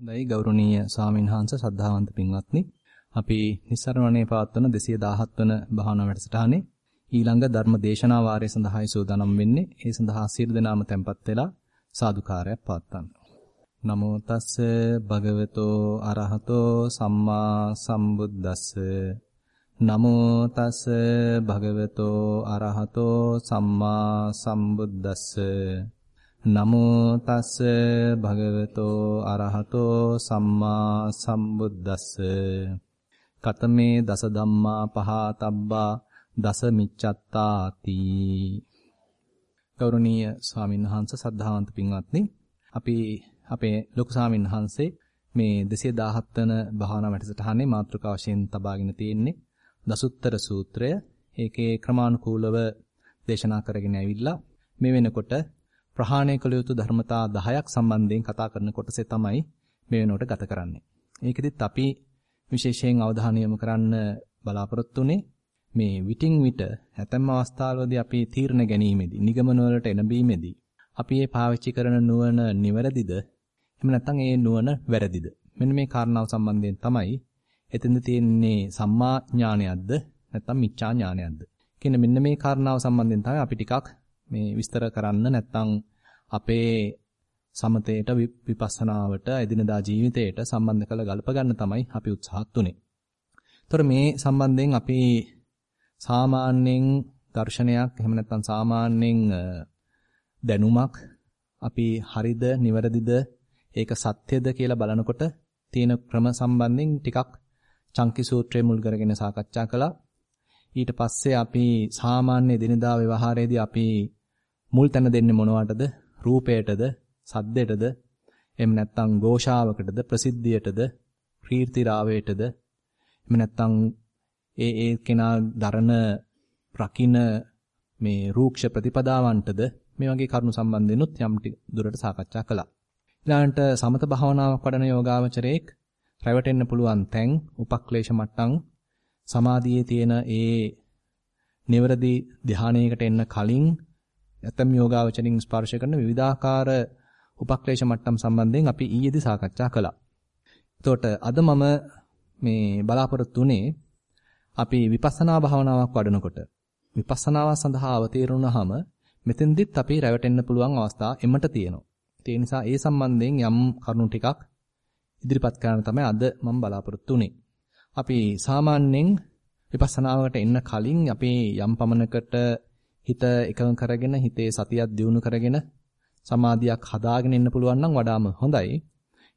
හොඳයි ගෞරවනීය ස්වාමින්වහන්සේ සද්ධාවන්ත පින්වත්නි. අපි නිස්සරණණේ පවත්වන 217 වන භාවනා වැඩසටහනේ ඊළඟ ධර්ම දේශනා වාරය සඳහායි සූදානම් වෙන්නේ. ඒ සඳහා සියලු දෙනාම tempත් වෙලා සාදුකාරයක් පවත්වන්න. නමෝ තස්ස භගවතෝ අරහතෝ සම්මා සම්බුද්දස්ස. නමෝ තස්ස භගවතෝ අරහතෝ සම්මා සම්බුද්දස්ස. නමෝ තස්ස භගවතෝ අරහතෝ සම්මා සම්බුද්දස්ස. කතමේ දස ධම්මා පහතබ්බා දස මිච්ඡත්තාති. ගෞරවනීය ස්වාමීන් වහන්සේ සද්ධාවන්ත පින්වත්නි අපි අපේ ලොකු ස්වාමීන් වහන්සේ මේ 217 වන භාවනා වැඩසටහනේ මාතෘකාව වශයෙන් තබාගෙන තියෙන්නේ දසුත්තර සූත්‍රය. ඒකේ ක්‍රමානුකූලව දේශනා කරගෙන ඇවිල්ලා මේ වෙනකොට ප්‍රහාණය කළ යුතු ධර්මතා 10ක් සම්බන්ධයෙන් කතා කරන කොටසේ තමයි මේ වෙනකොට ගත කරන්නේ. ඒකෙදිත් අපි විශේෂයෙන් අවධානය යොමු කරන්න බලාපොරොත්තු මේ විටින් විට ඇතැම් අවස්ථාවලදී අපි තීරණ ගැනීමේදී නිගමන වලට එනබීමේදී අපි මේ පාවිච්චි කරන නුවණ නිවැරදිද? එහෙම නැත්නම් ඒ නුවණ වැරදිද? මෙන්න මේ කාරණාව සම්බන්ධයෙන් තමයි එතෙන්ද තියෙන්නේ සම්මා ඥානයක්ද නැත්නම් මිච්ඡා ඥානයක්ද? කියන මෙන්න මේ කාරණාව සම්බන්ධයෙන් තමයි අපි ටිකක් මේ විස්තර කරන්න නැත්නම් අපේ සමතේට විපස්සනාවට එදිනදා ජීවිතයට සම්බන්ධ කරලා ගලප ගන්න තමයි අපි උත්සාහත් උනේ. ඒතර මේ සම්බන්ධයෙන් අපි සාමාන්‍යයෙන් දර්ශනයක් එහෙම නැත්නම් සාමාන්‍යයෙන් දැනුමක් අපි හරිද නිවැරදිද ඒක සත්‍යද කියලා බලනකොට තියෙන ක්‍රම සම්බන්ධයෙන් ටිකක් චංකි සූත්‍රය මුල් කරගෙන සාකච්ඡා කළා. ඊට පස්සේ අපි සාමාන්‍ය දිනදා ව්‍යවහාරයේදී අපි මුල් තැන දෙන්නේ මොනවටද? රූපයටද, සද්දයටද, එහෙම නැත්නම් ഘോഷාවකටද, ප්‍රසිද්ධියටද, කීර්ති රාවයටද, එහෙම නැත්නම් ඒ ඒ කෙනා දරන රකින්න මේ රූක්ෂ ප්‍රතිපදාවන්ටද? මේ වගේ කරුණු සම්බන්ධෙනුත් යම් දුරට සාකච්ඡා කළා. ඊළඟට සමත භාවනාවක් වඩන යෝගාවචරයේක් රැවටෙන්න පුළුවන් තැන් උපක්ලේශ මට්ටම් සමාධියේ තියෙන ඒ නිවරදි ධානයකට එන්න කලින් ඇතම් යෝගාවචරින් ස්පර්ශ කරන විවිධාකාර උපක්ලේශ මට්ටම් සම්බන්ධයෙන් අපි ඊයේදී සාකච්ඡා කළා. එතකොට අද මම මේ බලාපොරොත්තු වෙන්නේ අපි විපස්සනා භාවනාවක් වඩනකොට විපස්සනාව සඳහා අවතීර්ණුනහම මෙතෙන්දිත් අපි රැවටෙන්න පුළුවන් අවස්ථා එමට තියෙනවා. ඒ නිසා ඒ සම්බන්ධයෙන් යම් කරුණු ටිකක් ඉදිරිපත් කරන්න තමයි අද මම බලාපොරොත්තු වෙන්නේ. අපි සාමාන්‍යයෙන් විපස්සනාවකට එන්න කලින් අපි යම් පමණකට හිත එකඟ කරගෙන හිතේ සතියක් දියුණු කරගෙන සමාධියක් හදාගෙන ඉන්න පුළුවන් නම් වඩාම හොඳයි.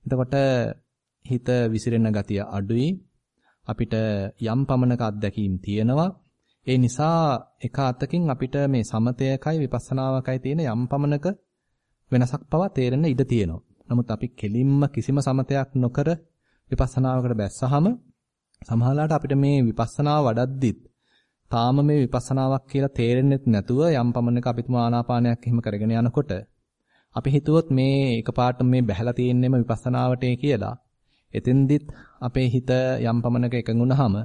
එතකොට හිත විසිරෙන ගතිය අඩුයි. අපිට යම් පමණක අත්දැකීම් තියෙනවා. ඒ නිසා එක අතකින් අපිට මේ සමතයකයි විපස්සනාවකයි තියෙන යම් පමණක වෙනසක් පවා තේරෙන්න ඉඩ තියෙනවා. නමුත් අපි කෙලින්ම කිසිම සමතයක් නොකර විපස්සනාවකට බැස්සහම සමහරවිට අපිට මේ විපස්සනාව වඩද්දිත් තාම මේ විපස්සනාවක් කියලා තේරෙන්නේ නැතුව යම් පමණක අපිට ආනාපානයක් එහෙම කරගෙන යනකොට අපි හිතුවොත් මේ එකපාරට මේ බැහැලා තියෙන්නේම විපස්සනාවටේ කියලා. එතෙන්දිත් අපේ හිත යම් පමණක එකඟුනහම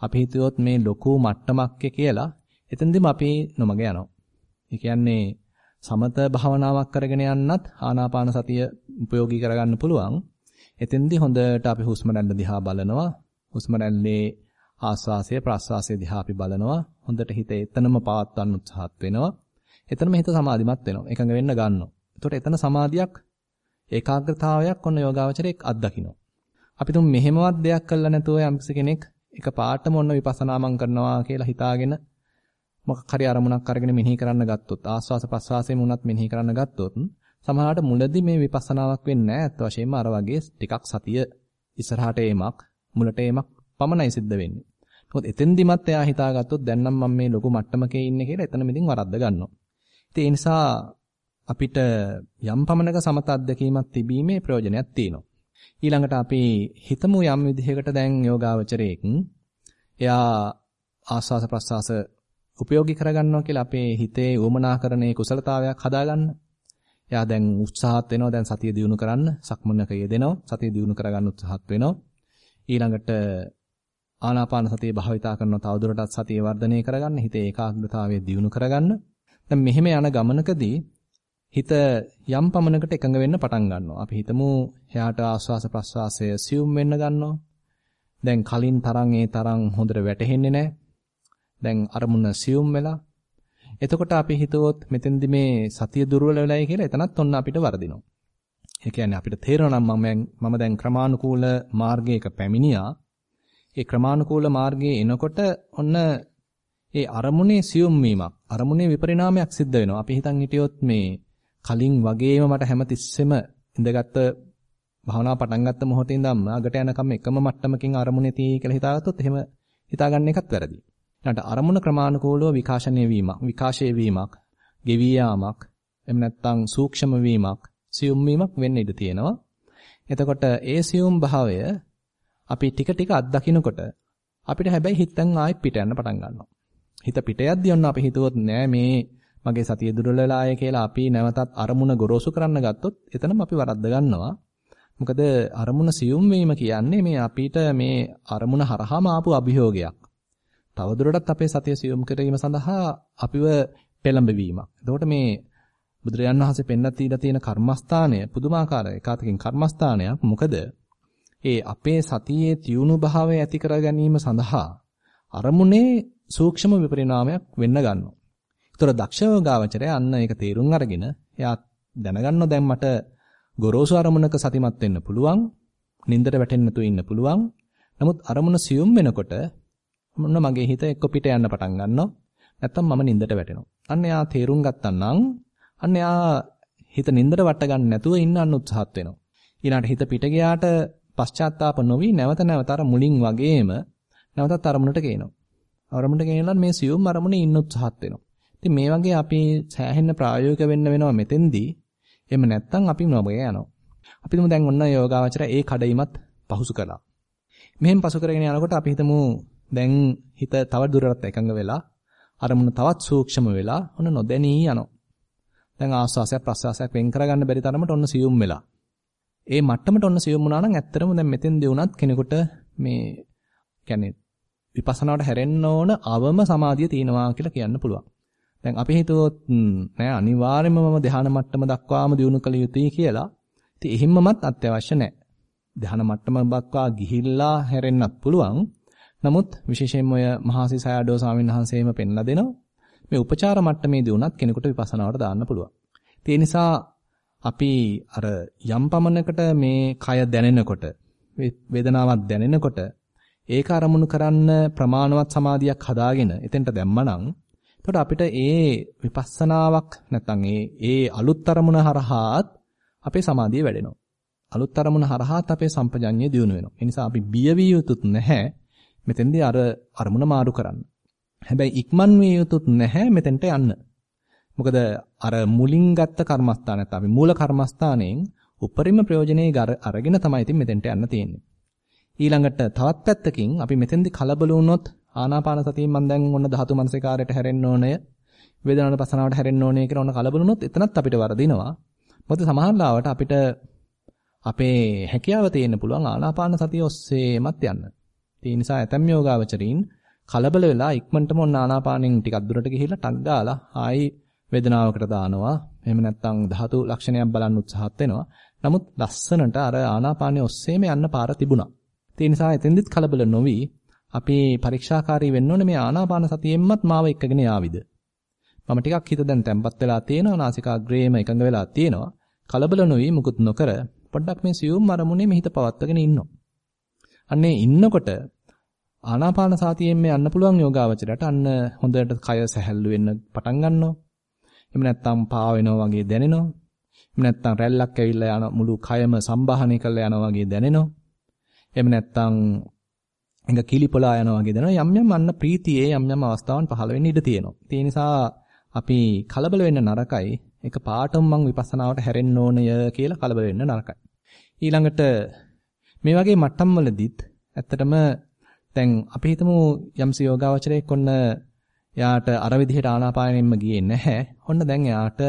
අපි හිතුවොත් මේ ලොකු මට්ටමක් කියලා එතෙන්දිම අපි නොමග යනවා. ඒ කියන්නේ සමත භාවනාවක් කරගෙන යන්නත් ආනාපාන සතිය උපයෝගී කරගන්න පුළුවන්. එතෙන්දී හොඳට අපි හුස්ම රැල්ල දිහා බලනවා. හුස්ම රැල්ලේ ආස්වාසය ප්‍රාස්වාසය දිහා අපි බලනවා. හොඳට හිත එතනම පවත්වන්න උත්සාහත් වෙනවා. එතනම හිත සමාධිමත් වෙනවා. එකඟ වෙන්න ගන්නවා. එතකොට එතන සමාධියක් ඒකාග්‍රතාවයක් ඔන්න යෝගාවචරයක් අත්දකින්න. අපි තුන් මෙහෙමවත් දෙයක් කළා නැතුව යම්කිසි කෙනෙක් එක පාටම ඔන්න විපස්සනා මං කරනවා කියලා හිතාගෙන මොකක් හරි අරමුණක් අරගෙන මෙනෙහි කරන්න ගත්තොත් ආස්වාස ප්‍රස්වාසයෙන් උනත් මෙනෙහි කරන්න ගත්තොත් සමහරවිට මුලදී මේ විපස්සනාවක් වෙන්නේ නැහැ. අත් වශයෙන්ම අර වගේ ටිකක් සතිය ඉස්සරහට එීමක් මුලට එීමක් පමණයි සිද්ධ වෙන්නේ. මොකද එතෙන්දිමත් එයා හිතාගත්තොත් දැන් නම් මම මේ ලොකු මට්ටමකේ ඉන්නේ කියලා එතන මිදින් වරද්ද ගන්නවා. ඉතින් ඒ නිසා අපිට යම් පමණක සමත අත්දැකීමක් තිබීමේ ප්‍රයෝජනයක් තියෙනවා. ඊළඟට අපි හිතමු යම් විදිහකට දැන් යෝගාවචරයේක් එයා ආස්වාස ප්‍රස්වාස උපයෝගී කරගන්නවා කියලා අපේ හිතේ උවමනා කරන ඒ කුසලතාවයක් හදාගන්න. එයා දැන් උත්සාහත් වෙනවා දැන් සතිය දිනු කරන්න, සක්මනක යෙදෙනවා, සතිය දිනු කරගන්න උත්සාහත් වෙනවා. ඊළඟට ආනාපාන සතිය භාවිතා කරනවා තවදුරටත් සතිය වර්ධනය කරගන්න, හිතේ ඒකාග්‍රතාවය දියුණු කරගන්න. දැන් මෙහෙම යන ගමනකදී හිත යම් පමණකට එකඟ වෙන්න පටන් ගන්නවා. අපි හිතමු එයාට ආස්වාස ප්‍රස්වාසය සියුම් වෙන්න ගන්නවා. දැන් කලින් තරම් ඒ තරම් හොඳට වැටහෙන්නේ නැහැ. දැන් අරමුණ සියුම් වෙලා. එතකොට අපි හිතුවොත් මෙතෙන්දි මේ සතිය දුර්වල වෙලයි කියලා එතනත් ඔන්න අපිට වරදිනවා. ඒ කියන්නේ අපිට තේරෙනවා නම් මම මම දැන් ක්‍රමානුකූල මාර්ගයක පැමිණියා. ඒ ක්‍රමානුකූල මාර්ගයේ එනකොට ඔන්න ඒ අරමුණේ සියුම් වීමක් අරමුණේ විපරිණාමයක් සිද්ධ වෙනවා. අපි හිතන් හිටියොත් මේ කලින් වගේම මට හැමතිස්සෙම ඉඳගත්ත භාවනා පටන් ගත්ත මොහොතේ ඉඳන්ම අගට යනකම් එකම මට්ටමකින් අරමුණේ තියෙයි කියලා හිතාගත්තොත් එහෙම හිතාගන්න එකත් වැරදි. ඊළඟට අරමුණ ක්‍රමානුකූලව විකාශනය වීමක්, විකාශය වීමක්, ගෙවී යාමක්, එහෙම නැත්නම් සූක්ෂම වීමක්, සියුම් වීමක් වෙන්න ඉඩ තියෙනවා. එතකොට ඒ සියුම් භාවය අපි ටික ටික අත්දකින්නකොට අපිට හැබැයි හිතෙන් ආයෙත් පිට යන්න පටන් ගන්නවා. හිත පිට යද්දී ඔන්න අපි හිතුවොත් නෑ මේ මගේ සතිය දුර්වල වෙලාය කියලා අපි නැවතත් අරමුණ ගොරෝසු කරන්න ගත්තොත් එතනම අපි වරද්ද ගන්නවා. මොකද අරමුණ සියුම් වීම කියන්නේ මේ අපිට මේ අරමුණ හරහාම ආපු අභියෝගයක්. තවදුරටත් අපේ සතිය සියුම් කිරීම සඳහා අපිව පෙළඹවීමක්. එතකොට මේ බුදුරජාන් වහන්සේ පෙන්වත් දීලා තියෙන කර්මස්ථානය පුදුමාකාර එකාතකින් කර්මස්ථානයක්. මොකද ඒ අපේ සතියේ තියුණු භාවය ඇති කර ගැනීම සඳහා අරමුණේ සූක්ෂම විපරිණාමයක් වෙන්න ගන්නවා. ඒතර දක්ෂව ගාවචරය අන්න ඒක තේරුම් අරගෙන එයා දැනගන්න දැන් මට ගොරෝසු අරමුණක සතිමත් වෙන්න පුළුවන්. නින්දට වැටෙන්න තු ඉන්න පුළුවන්. නමුත් අරමුණ සියුම් වෙනකොට මොන මගේ හිත එක්ක පිට යන්න පටන් ගන්නවා. නැත්තම් මම නින්දට වැටෙනවා. අන්න එයා තේරුම් ගත්තා නම් අන්න එයා හිත නින්දට වට ගන්න නැතුව ඉන්න අන්න උත්සාහත් වෙනවා. ඊළඟට හිත පිට ගියාට පශ්චාත්තාප නොවි නැවත නැවත අර මුලින් වගේම නැවතත් අරමුණට ගේනවා. අරමුණට ගෙනලා මේ සියුම් අරමුණේ ඉන්න උත්සාහත් වෙනවා. ඉතින් මේ වගේ අපි සෑහෙන්න ප්‍රායෝගික වෙන්න වෙනවා මෙතෙන්දී. එහෙම නැත්නම් අපි නොබය යනවා. අපි තුමු දැන් ඔන්න යෝගාවචර ඒ කඩයිමත් පහසු කළා. මෙහෙම පසු කරගෙන යනකොට අපි හිතමු දැන් හිත තව දුරටත් එකඟ වෙලා අරමුණ තවත් සූක්ෂම වෙලා ඔන්න නොදැනී යනවා. දැන් ආස්වාසයක් ප්‍රස්වාසයක් වෙන් කරගන්න බැරි තරමට ඔන්න සියුම් වෙලා. ඒ මට්ටමට ඔන්න සියුම් වුණා නම් ඇත්තටම දැන් මෙතෙන්දී වුණත් කෙනෙකුට මේ කියන්නේ විපස්සනාවට හැරෙන්න ඕන අවම සමාධිය තියෙනවා කියලා කියන්න පුළුවන්. දැන් අපි හිතුවොත් නෑ අනිවාර්යයෙන්ම මම ධ්‍යාන මට්ටම දක්වාම දියුණු කළ යුතුයි කියලා. ඉතින් එහිම්මමත් අත්‍යවශ්‍ය නෑ. ධ්‍යාන මට්ටම දක්වා ගිහිල්ලා හැරෙන්නත් පුළුවන්. නමුත් විශේෂයෙන්ම ඔය මහසි සයඩෝ ස්වාමීන් වහන්සේම පෙන්ලා දෙනවා. මේ උපචාර මට්ටමේදී උනත් කෙනෙකුට විපස්සනාවට දාන්න පුළුවන්. ඒ නිසා අපි අර යම් පමණකට මේ කය දැනෙනකොට වේදනාවක් දැනෙනකොට ඒක අරමුණු කරන්න ප්‍රමාණවත් සමාධියක් හදාගෙන එතෙන්ට දැම්මනම් එතකොට අපිට ඒ විපස්සනාවක් නැත්නම් ඒ ඒ අලුත් අරමුණ හරහාත් අපේ සමාධිය වැඩෙනවා. අලුත් අරමුණ හරහාත් අපේ සම්පජඤ්ඤය දියුණු වෙනවා. ඒ නිසා අපි බිය විය යුතුත් නැහැ. මෙතෙන්දී අර අරමුණ මාරු කරන්න. හැබැයි ඉක්මන් විය යුතුත් නැහැ මෙතෙන්ට යන්න. මොකද අර මුලින් ගත්ත කර්මස්ථාන නැත්නම් අපි මූල කර්මස්ථානයෙන් උපරිම ප්‍රයෝජනෙයි අරගෙන තමයි ඉතින් මෙතෙන්ට යන්න තියෙන්නේ. ඊළඟට තවත් පැත්තකින් අපි මෙතෙන්දි කලබල වුණොත් ආනාපාන සතියෙන් මම දැන් ඔන්න ධාතු මනසිකාරයට හැරෙන්න ඕනය වේදනාන පසනාවට හැරෙන්න ඕනේ කියලා ඔන්න කලබල වුණොත් එතනත් අපිට වරදිනවා මොකද සමහර ලාවට අපිට අපේ හැකියාව තියෙන්න පුළුවන් ආනාපාන සතිය ඔස්සේමත් යන්න. ඒ නිසා ඇතම් යෝගාවචරීන් කලබල වෙලා ඉක්මනටම ඔන්න ආනාපානෙන් ටිකක් දුරට ගිහිල්ලා ටක් ගාලා ආයි වේදනාවකට දානවා. එහෙම නැත්නම් ධාතු ලක්ෂණයක් බලන්න උත්සාහත් වෙනවා. නමුත් ලස්සනට අර ආනාපානෙ ඔස්සේම යන්න පාර තිබුණා. ඒ නිසා එතෙන්දිත් කලබල නොවි අපි පරීක්ෂාකාරී වෙන්න ඕනේ මේ ආනාපාන සතියෙන්මත් මාව එක්කගෙන යාවිද. මම ටිකක් හිත දැන් තැම්පත් වෙලා තියෙනවා නාසිකාග්‍රේම එකඟ වෙලා තියෙනවා. කලබල නොවි මුකුත් නොකර පොඩ්ඩක් මේ සියුම් අරමුණේ මෙහිත පවත්වාගෙන ඉන්නවා. අන්නේ ඉන්නකොට ආනාපාන සතියෙන් මේ යන්න පුළුවන් යෝගාවචරයට අන්න හොඳට කය සැහැල්ලු වෙන්න පටන් ගන්නවා. එහෙම නැත්නම් පා වෙනවා වගේ දැනෙනවා. එහෙම නැත්නම් රැල්ලක් ඇවිල්ලා යන මුළු කයම සම්බාහනය කරලා යනවා වගේ දැනෙනවා. එහෙම නැත්නම් එංග කිලිපොලා යනවා වගේ දැනෙනවා. යම් යම් අන්න ප්‍රීතියේ යම් යම් අවස්ථාවන් පහළ වෙන්න ඉඩ තියෙනවා. ඒ නිසා අපි කලබල වෙන්න නරකයි. ඒක පාටම මං විපස්සනාවට හැරෙන්න ඕනය කියලා කලබල වෙන්න නරකයි. ඊළඟට මේ වගේ මට්ටම් වලදීත් ඇත්තටම දැන් අපි හිතමු යම්සි යෝගාවචරයක් ඔන්න එයාට අර විදිහට ආනාපානෙම්ම ගියේ නැහැ. ඔන්න දැන් එයාට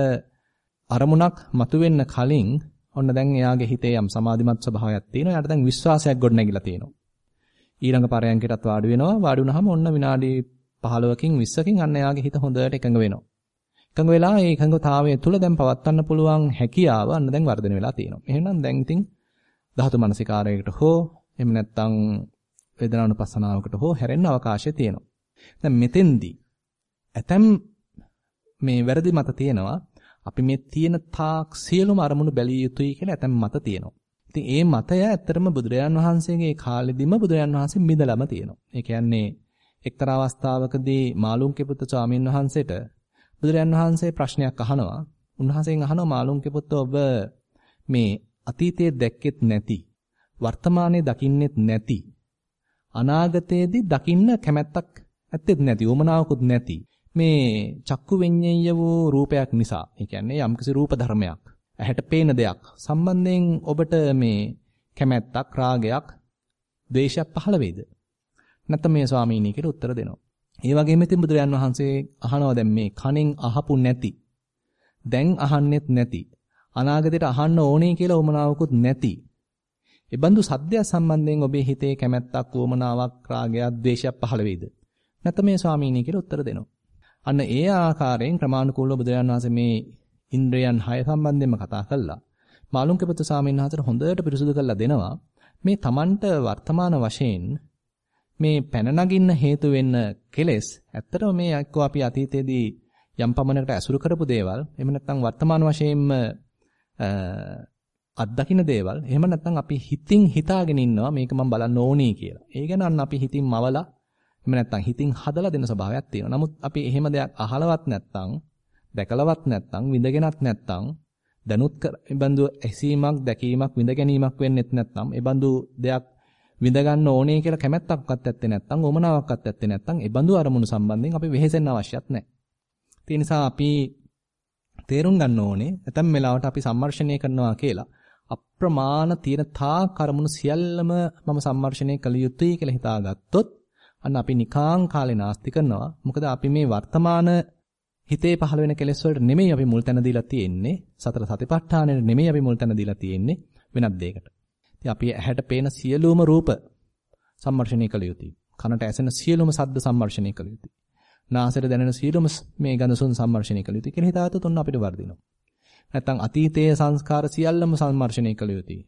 අරමුණක් මතුවෙන්න කලින් ඔන්න දැන් එයාගේ හිතේ යම් සමාධිමත් ස්වභාවයක් තියෙනවා. එයාට දැන් විශ්වාසයක් ගොඩනැගිලා තියෙනවා. ඊළඟ පරයන්කටත් වාඩි වෙනවා. වාඩි වුණාම ඔන්න විනාඩි 15කින් 20කින් අන්න එයාගේ හිත හොඳට එකඟ වෙනවා. එකඟ වෙලා ඒ එකඟතාවය තුළ දැන් පවත්වන්න පුළුවන් හැකියාව අන්න දැන් වර්ධනය වෙලා තියෙනවා. එහෙනම් දැන් ඉතින් ධාතු මනසිකාරයකට හෝ එහෙම නැත්නම් වේදනානුපස්සනාවකට හෝ හැරෙන්න අවකාශය තියෙනවා. දැන් මෙතෙන්දී ඇතම් මේ වැරදි මත තියෙනවා අපි මේ තියෙන තාක් සියලුම අරමුණු බැලිය යුතුයි කියලා ඇතම් මත තියෙනවා. ඉතින් ඒ මතය ඇත්තටම බුදුරජාන් වහන්සේගේ කාලෙදිම බුදුරජාන් වහන්සේ මිදලම තියෙනවා. ඒ කියන්නේ එක්තරා අවස්ථාවකදී මාළුන්ගේ පුත්තු ස්වාමීන් වහන්සේට බුදුරජාන් වහන්සේ ප්‍රශ්නයක් අහනවා. උන්වහන්සේගෙන් අහනවා මාළුන්ගේ පුත්තු ඔබ මේ අතීතයේ දැක්කෙත් නැති වර්තමානයේ දකින්නෙත් නැති අනාගතයේදී දකින්න කැමැත්තක් ඇත්තෙත් නැති උමනාවකුත් නැති මේ චක්කු විඤ්ඤය වූ රූපයක් නිසා ඒ කියන්නේ යම්කිසි රූප ධර්මයක් ඇහැට පේන දෙයක් සම්බන්ධයෙන් ඔබට මේ කැමැත්තක් රාගයක් ද්වේෂයක් පහළ වේද නැත්නම් මේ ස්වාමීනි කියලා උත්තර දෙනවා ඒ වගේම ඉතින් බුදුරජාන් වහන්සේ අහනවා දැන් මේ කණෙන් අහපු නැති දැන් අහන්නෙත් නැති අනාගතයට අහන්න ඕනේ කියලා උමනාවකුත් නැති එබඳු සද්දය සම්බන්ධයෙන් ඔබේ හිතේ කැමැත්තක්, උවමනාවක්, රාගයක්, ද්වේෂයක් පහළ වේද? නැත්නම් මේ ස්වාමීනි කියලා උත්තර දෙනවා. අන්න ඒ ආකාරයෙන් ක්‍රමානුකූලව බුදුරජාණන් වහන්සේ මේ ඉන්ද්‍රයන් 6 සම්බන්ධයෙන්ම කතා කළා. මාළුන්කපත ස්වාමීන් වහන්සේට හොඳට පිරිසුදු කරලා දෙනවා. මේ Tamanට වර්තමාන වශයෙන් මේ පැන නගින්න හේතු වෙන්න කෙලෙස් ඇත්තටම මේ එක්කෝ අපි අතීතයේදී යම් පමණකට ඇසුරු කරපු දේවල් එහෙම නැත්නම් වර්තමාන වශයෙන්ම අත්දකින්න දේවල් එහෙම නැත්නම් අපි හිතින් හිතාගෙන ඉන්නවා මේක මම බලන්න ඕනේ කියලා. ඒ ගැන අන්න අපි හිතින් මවලා එහෙම නැත්නම් හිතින් හදලා දෙන ස්වභාවයක් තියෙනවා. නමුත් අපි එහෙම දෙයක් අහලවත් නැත්නම් දැකලවත් නැත්නම් විඳගෙනත් නැත්නම් දනුත් බඳු ඇසීමක් දැකීමක් විඳ ගැනීමක් වෙන්නෙත් නැත්නම් ඒ බඳු දෙයක් විඳ ගන්න ඕනේ කියලා කැමැත්තක්වත් ඇත්තේ නැත්නම් ඕමනාවක්වත් ඇත්තේ නැත්නම් ඒ බඳු අරමුණු සම්බන්ධයෙන් අපි වෙහෙසෙන්න අවශ්‍යත් නැහැ. ඒ නිසා අපි තේරුම් ගන්න ඕනේ නැත්නම් මෙලාවට අපි සම්මර්ෂණය කරනවා කියලා අප්‍රමාණ තියෙන තා කර්මුණු සියල්ලම මම සම්මර්ෂණය කළ යුතුයි කියලා හිතාගත්තොත් අන්න අපි නිකාං කාලේ නාස්ති කරනවා. මොකද අපි මේ වර්තමාන හිතේ පහළ වෙන කෙලෙස් වලට නෙමෙයි අපි මුල් තැන දීලා තියෙන්නේ. සතර සතිපට්ඨානෙට නෙමෙයි අපි මුල් තැන දීලා තියෙන්නේ වෙනත් දෙයකට. ඉතින් අපි ඇහැට පේන සියලුම රූප සම්මර්ෂණය කළ යුතුයි. කනට ඇසෙන සියලුම ශබ්ද සම්මර්ෂණය කළ යුතුයි. නාසයට දැනෙන සියලුම මේ ගඳ සුවඳ සම්මර්ෂණය කළ යුතුයි කියලා හිතාගත්තොත් ඔන්න අපිට වර්ධිනවා. නැත්නම් අතීතයේ සංස්කාර සියල්ලම සම්මර්ෂණය කළ යුතුයි.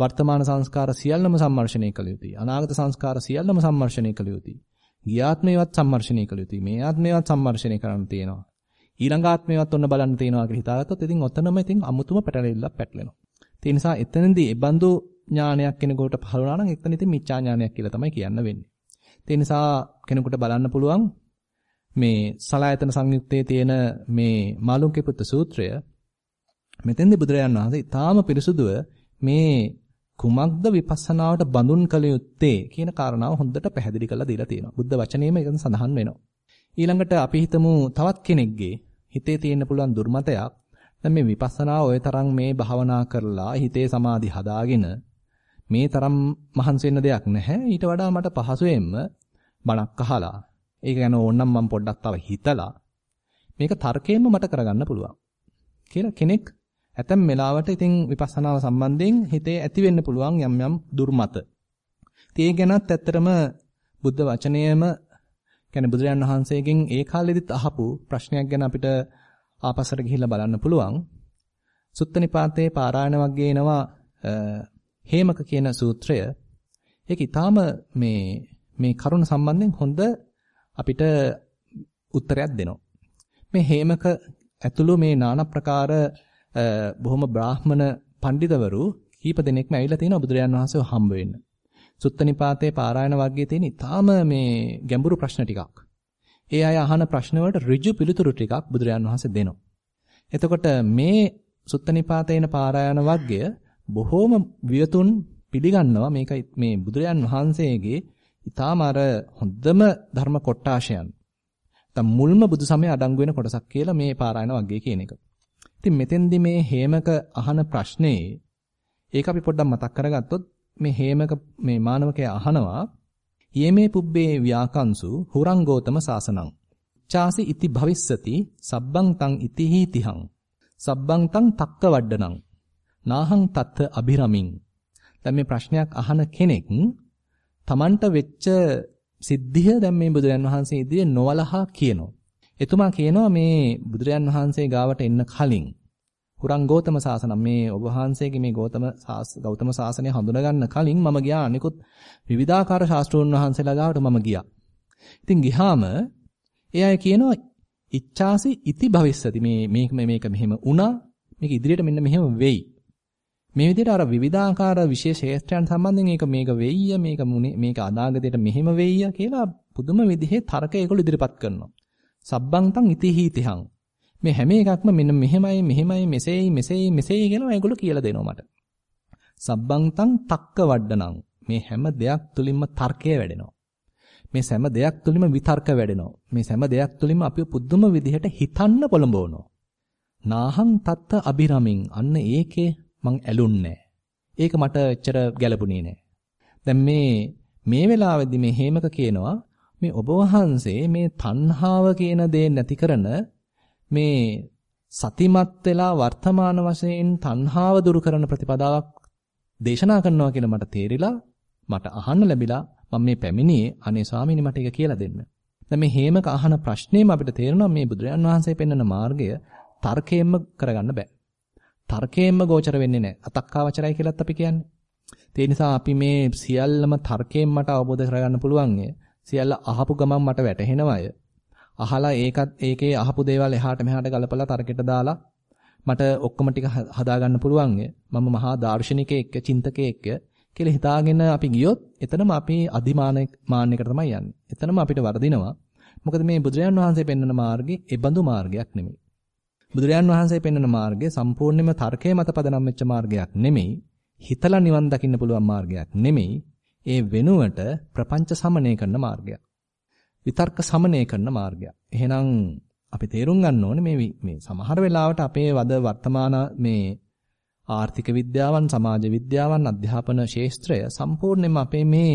වර්තමාන සංස්කාර සියල්ලම සම්මර්ෂණය කළ යුතුයි. අනාගත සංස්කාර සියල්ලම සම්මර්ෂණය කළ යුතුයි. ගියාත්මේවත් සම්මර්ෂණය කළ යුතුයි. මේ ආත්මේවත් සම්මර්ෂණය කරන්න තියෙනවා. ඊළඟ ආත්මේවත් ඔන්න බලන්න තියෙනවා කියලා හිතාගත්තොත් ඉතින් ඔතනම ඉතින් අමුතුම පැටලෙල්ලක් පැටලෙනවා. ඒ නිසා එතනදී ඒ බඳු ඥානයක් කෙනෙකුට පහළ වුණා නම් එතන ඉතින් මිච්ඡා ඥානයක් කියලා තමයි කියන්න වෙන්නේ. ඒ නිසා කෙනෙකුට බලන්න පුළුවන් මේ සලායතන සංයුත්තේ තියෙන මේ මාළුන්ගේ පුත්ත සූත්‍රය මෙතෙන්දී බුදුරජාන් වහන්සේ ඊටාම පිරිසුදුව මේ කුමක්ද විපස්සනාවට බඳුන් කළ යුත්තේ කියන කාරණාව හොඳට පැහැදිලි කරලා දීලා තියෙනවා. බුද්ධ වචනේම ඒක සඳහන් වෙනවා. ඊළඟට අපි හිතමු තවත් කෙනෙක්ගේ හිතේ තියෙන්න පුළුවන් දුර්මතයක්. දැන් මේ විපස්සනා ඔය තරම් මේ භාවනා කරලා හිතේ සමාධි හදාගෙන මේ තරම් මහන්සි වෙන්න දෙයක් නැහැ. ඊට වඩා මට පහසුවෙන්ම බණක් අහලා ඒක ගැන ඕනනම් මම පොඩ්ඩක් තව හිතලා මේක තර්කයෙන්ම මට කරගන්න පුළුවන්. කියලා කෙනෙක් ඇතැම් වෙලාවට ඉතින් විපස්සනාව සම්බන්ධයෙන් හිතේ ඇති වෙන්න පුළුවන් යම් යම් දුර්මත. ඉතින් ඒ ගැනත් ඇත්තටම බුද්ධ වචනයම කියන්නේ බුදුරජාණන් වහන්සේගෙන් ඒ කාලෙදිත් අහපු ප්‍රශ්නයක් ගැන අපිට ආපස්සට ගිහිල්ලා බලන්න පුළුවන්. සුත්ත නිපාතේ පාරායන වර්ගයේ එනවා හේමක කියන සූත්‍රය. ඒක ඊටාම මේ මේ කරුණ සම්බන්ධයෙන් හොඳ අපිට උත්තරයක් දෙනවා. මේ හේමක ඇතුළු මේ নানা ප්‍රකාර බොහොම බ්‍රාහ්මණ පඬිතවරු කීප දෙනෙක්ම ඇවිල්ලා තියෙනවා බුදුරජාන් වහන්සේව හම්බ වෙන්න. සුත්තනිපාතේ පාරායන වර්ගයේ තියෙන ඊටාම මේ ගැඹුරු ප්‍රශ්න ටිකක්. ඒ අය අහන ප්‍රශ්න වලට ඍජු පිළිතුරු ටිකක් බුදුරජාන් වහන්සේ දෙනවා. එතකොට මේ සුත්තනිපාතේන පාරායන වර්ගය බොහොම වියතුන් පිළිගන්නවා මේක මේ බුදුරජාන් වහන්සේගේ ඊටාම අර හොඳම ධර්ම කොටාශයන්. තම මුල්ම බුදු සමය අඩංගු වෙන කොටසක් කියලා මේ පාරායන වර්ගය කියන එක. ඉතින් මෙතෙන්දි මේ හේමක අහන ප්‍රශ්නේ ඒක අපි පොඩ්ඩක් මතක් කරගත්තොත් මේ හේමක මේ මානවකයා අහනවා යේමේ පුබ්බේ ව්‍යාකංසු හුරංගෝතම සාසනං. චාසි ඉති භවිස්සති සබ්බං තං ඉතිහි තිහං සබ්බං තං තක්ක වඩ්ඩනං. නාහං තත්ත අබිරමින් දැන් මේ ප්‍රශ්නයක් අහන කෙනෙක් Tamanට වෙච්ච සිද්ධිය දැන් මේ බුදුරන් වහන්සේ ඉදිරියේ නොවලහා කියනවා. එතුමා කියනවා මේ බුදුරයන් වහන්සේ ගාවට එන්න කලින් හුරං ගෞතම සාසනම් මේ ඔබ වහන්සේගේ මේ ගෞතම ගෞතම සාසනය හඳුනගන්න කලින් මම ගියා අනිකුත් විවිධාකාර ශාස්ත්‍රෝන් වහන්සේලා ගාවට මම ගියා. ඉතින් ගිහාම ඒ අය කියනවා ඉච්ඡාසි ඉති භවිස්සති මේ මේක මේක මෙහෙම වුණා මේක ඉදිරියට මෙන්න මෙහෙම වෙයි. මේ විදිහට අර විවිධාකාර විශේෂ ශේෂ්ත්‍රයන් සම්බන්ධයෙන් මේක මේක වෙయ్య මේක මුනේ මේක අනාගතයට මෙහෙම වෙయ్య කියලා පුදුම විදිහේ තර්ක ඒගොල්ලෝ ඉදිරිපත් කරනවා. සබ්බන්තං ඉතිහිතිහං මේ හැම එකක්ම මෙන්න මෙහෙමයි මෙහෙමයි මෙසේයි මෙසේයි මෙසේයි කියලා ඒගොල්ලෝ කියලා දෙනවා මට. සබ්බන්තං තක්ක වඩනං මේ හැම දෙයක් තුලින්ම තර්කය වැඩෙනවා. මේ හැම දෙයක් තුලින්ම විතර්ක වැඩෙනවා. මේ හැම දෙයක් තුලින්ම අපි පුදුම විදිහට හිතන්න පොළඹවනවා. නාහං තත්ත අබිරමින් අන්න ඒකේ මං ඇලුන්නේ ඒක මට එච්චර ගැළපුණේ නෑ. දැන් මේ මේ වෙලාවේදී මේ හේමක කියනවා මේ ඔබ වහන්සේ මේ තණ්හාව කියන දේ නැති කරන මේ සතිමත් වෙලා වර්තමාන වශයෙන් තණ්හාව දුරු කරන ප්‍රතිපදාවක් දේශනා කරනවා කියලා මට තේරිලා මට අහන්න ලැබිලා මම මේ පැමිණියේ අනේ ස්වාමීනි මට ඒක කියලා දෙන්න. දැන් මේ හේමක අහන ප්‍රශ්නේම අපිට තේරෙනවා මේ බුදුරජාන් වහන්සේ පෙන්වන මාර්ගය තර්කයෙන්ම කරගන්න බෑ. තර්කයෙන්ම ගෝචර වෙන්නේ නැහැ. අතක්කාවචරයි කියලාත් අපි කියන්නේ. ඒ නිසා අපි මේ සියල්ලම තර්කයෙන් මට අවබෝධ කරගන්න පුළුවන් සියල්ල අහපු ගමන් මට වැටහෙනවය. අහලා ඒකත් ඒකේ අහපු දේවල් එහාට මෙහාට ගලපලා තර්කයට දාලා මට ඔක්කොම ටික හදාගන්න පුළුවන් මම මහා දාර්ශනිකයෙක් චින්තකයෙක් කියලා හිතාගෙන අපි ගියොත් එතනම අපි අධිමානයකට තමයි යන්නේ. එතනම අපිට වර්ධිනවා. මොකද මේ බුදුරජාන් වහන්සේ පෙන්වන මාර්ගේ ඒ බඳු මාර්ගයක් නෙමෙයි. බුදුරජාන් වහන්සේ පෙන්වන මාර්ගය සම්පූර්ණයෙන්ම තර්කයේ මත පදනම් වෙච්ච මාර්ගයක් නෙමෙයි. හිතලා නිවන් දකින්න පුළුවන් මාර්ගයක් නෙමෙයි. ඒ වෙනුවට ප්‍රපංච සමනය කරන මාර්ගයක්. විතර්ක සමනය කරන මාර්ගයක්. එහෙනම් අපි තේරුම් ගන්න ඕනේ මේ මේ සමහර වෙලාවට අපේ වද වර්තමාන මේ ආර්ථික විද්‍යාවන්, සමාජ විද්‍යාවන්, අධ්‍යාපන ශාස්ත්‍රය සම්පූර්ණයෙන්ම අපේ මේ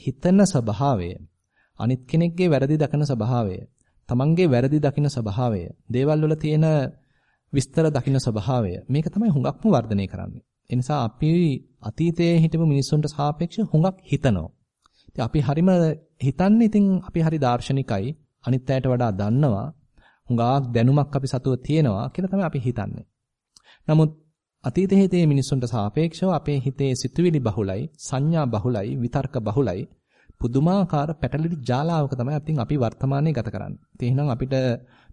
හිතන ස්වභාවය, අනිත් කෙනෙක්ගේ වැරදි දකින ස්වභාවය, තමන්ගේ වැරදි දකින ස්වභාවය, දේවල් වල තියෙන විස්තර දකින ස්වභාවය මේක තමයි හුඟක්ම වර්ධනය කරන්නේ. ඒ නිසා අපි අතීතයේ හිටපු මිනිස්සුන්ට සාපේක්ෂව හුඟක් හිතනවා. ඉතින් අපි හරිම හිතන්නේ ඉතින් අපි හරි දාර්ශනිකයි අනිත් අයට වඩා දන්නවා. හුඟක් දැනුමක් අපි සතුව තියෙනවා කියලා තමයි අපි හිතන්නේ. නමුත් අතීතයේ හිතේ මිනිස්සුන්ට සාපේක්ෂව අපේ හිතේ සිතුවිලි බහුලයි, සංඥා බහුලයි, විතර්ක බහුලයි. පුදුමාකාර පැටලිලි ජාලාවක තමයි අපින් අපි වර්තමානයේ ගත කරන්නේ. ඉතින් එහෙනම් අපිට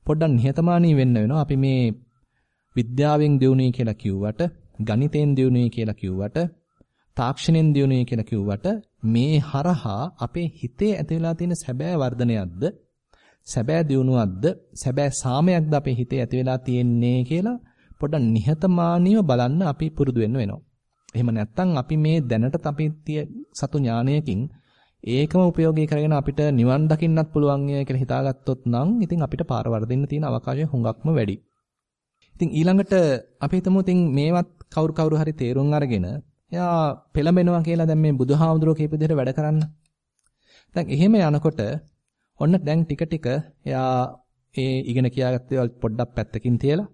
පොඩ්ඩක් නිහතමානී වෙන්න වෙනවා. අපි මේ විද්‍යාවෙන් දියුණුවයි කියලා කිව්වට, ගණිතෙන් දියුණුවයි කියලා කිව්වට, තාක්ෂණයෙන් දියුණුවයි කියලා කිව්වට මේ හරහා අපේ හිතේ ඇති වෙලා තියෙන සැබෑ වර්ධනයක්ද, සැබෑ දියුණුවක්ද, සැබෑ සාමයක්ද අපේ හිතේ ඇති වෙලා තියෙන්නේ කියලා පොඩ්ඩක් නිහතමානීව බලන්න අපි පුරුදු වෙන්න වෙනවා. එහෙම නැත්නම් අපි මේ දැනට අපි සතු ඥානයකින් ඒකම ප්‍රයෝගී කරගෙන අපිට නිවන් දකින්නත් පුළුවන් කියලා හිතාගත්තොත් නම් ඉතින් අපිට පාර වර්ධින්න තියෙන අවකාශය හුඟක්ම වැඩි. ඉතින් ඊළඟට අපි හිතමු ඉතින් මේවත් කවුරු කවුරු හරි තේරුම් අරගෙන එයා පෙළඹෙනවා කියලා දැන් මේ බුදුහාමුදුරුවෝ කියපු විදිහට වැඩ කරන්න. දැන් එහෙම යනකොට ඔන්න දැන් ටික ටික එයා ඒ ඉගෙන කියාගත්ත දේවල් පොඩ්ඩක් පැත්තකින් තියලා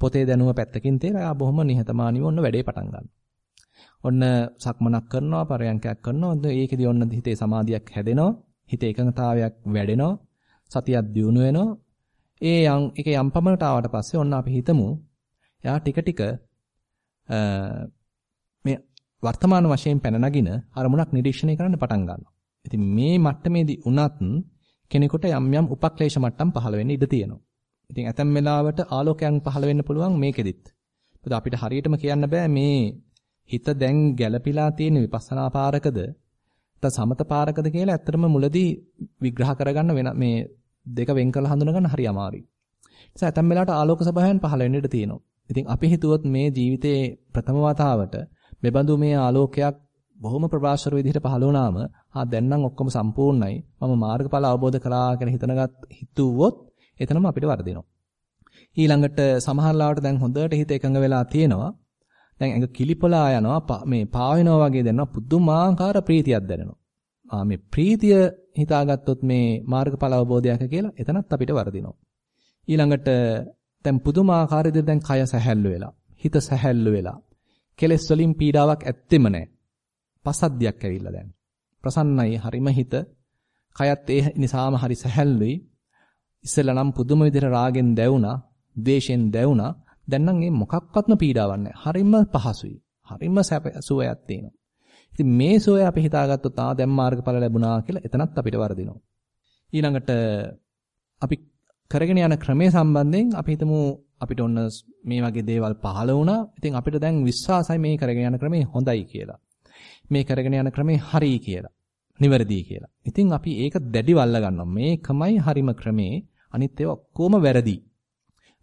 පොතේ දැනුම පැත්තකින් තියලා එයා බොහොම නිහතමානීව ඔන්න වැඩේ පටන් ගන්නවා. ඔන්න සක්මනක් කරනවා, පරයන්කයක් කරනවා. ඔන්න ඒකෙදි ඔන්න හිතේ සමාධියක් හැදෙනවා. හිතේ එකඟතාවයක් වැඩෙනවා. සතියක් දියුණු වෙනවා. ඒ යම් ඒක යම් පමණට ආවට පස්සේ ඔන්න අපි හිතමු එයා ටික ටික මේ වර්තමාන වශයෙන් පැන නගින අරමුණක් නිරීක්ෂණය කරන්න පටන් ගන්නවා. ඉතින් මේ මට්ටමේදී උනත් කෙනෙකුට යම් යම් උපක්ලේශ මට්ටම් පහළ වෙන්න ඉඩ තියෙනවා. ඉතින් ඇතැම් වෙලාවට ආලෝකයන් පහළ වෙන්න පුළුවන් මේකෙදිත්. මොකද අපිට හරියටම කියන්න බෑ මේ හිත දැන් ගැළපීලා තියෙන විපස්සනා පාරකද නැත්නම් සමත පාරකද කියලා ඇත්තටම මුලදී විග්‍රහ කරගන්න වෙන මේ දෙක වෙන් කරලා හඳුනගන්න හරි අමාරුයි. ඒ නිසා ඇතැම් වෙලාවට ආලෝක සභාවෙන් පහළ වෙන්න ඉඩ තියෙනවා. ඉතින් අපි හිතුවොත් මේ ජීවිතයේ ප්‍රථම වතාවට මෙබඳු මේ ආලෝකයක් බොහොම ප්‍රබාස්වර විදිහට පහළ වුණාම ආ දැන් නම් ඔක්කොම සම්පූර්ණයි. මම මාර්ගඵල අවබෝධ කළා කියලා හිතනගත් හිතුවොත් එතනම අපිට වර්ධිනවා. ඊළඟට සමහර ලාවට දැන් හොඳට හිත එකඟ වෙලා තියෙනවා. දැන් ඇඟ කිලිපලා යනවා මේ පාවෙනවා වගේ දැනෙනවා පුදුමාකාර ප්‍රීතියක් දැනෙනවා. ආ මේ ප්‍රීතිය හිතාගත්තොත් මේ මාර්ගඵල අවබෝධයක කියලා එතනත් අපිට වර්ධිනවා. ඊළඟට දැන් පුදුමාකාර විදිහට දැන් කය සැහැල්ලු වෙලා, හිත සැහැල්ලු වෙලා. කෙලෙස් වලින් පීඩාවක් ඇත්තෙම නැහැ. පසද්දියක් ඇවිල්ලා දැන්. ප්‍රසන්නයි, හරිම හිත. කයත් ඒ නිසාම හරි සැහැල්ලුයි. ඉස්සෙල්ලා නම් පුදුම විදිහට රාගෙන් දැවුනා, ද්වේෂෙන් දැවුනා. දැන් නම් මේ මොකක්වත්ම පීඩාවක් නැහැ. හරිම පහසුයි. හරිම සුවයක් තියෙනවා. ඉතින් මේ සුවය අපි හිතාගත්තොත් ආ දැන් මාර්ගඵල ලැබුණා කියලා එතනත් අපිට වර්ධිනවා. ඊළඟට අපි කරගෙන යන ක්‍රමයේ සම්බන්ධයෙන් අපි හිතමු අපිට ඔන්න මේ වගේ දේවල් පහළ වුණා. ඉතින් අපිට දැන් විශ්වාසයි මේ කරගෙන යන ක්‍රමේ හොඳයි කියලා. මේ කරගෙන යන ක්‍රමේ හරි කියලා. නිවැරදි කියලා. ඉතින් අපි ඒක දැඩි වල්ල ගන්නවා. මේකමයි හරිම ක්‍රමේ. අනිත් ඒවා ඔක්කොම වැරදි.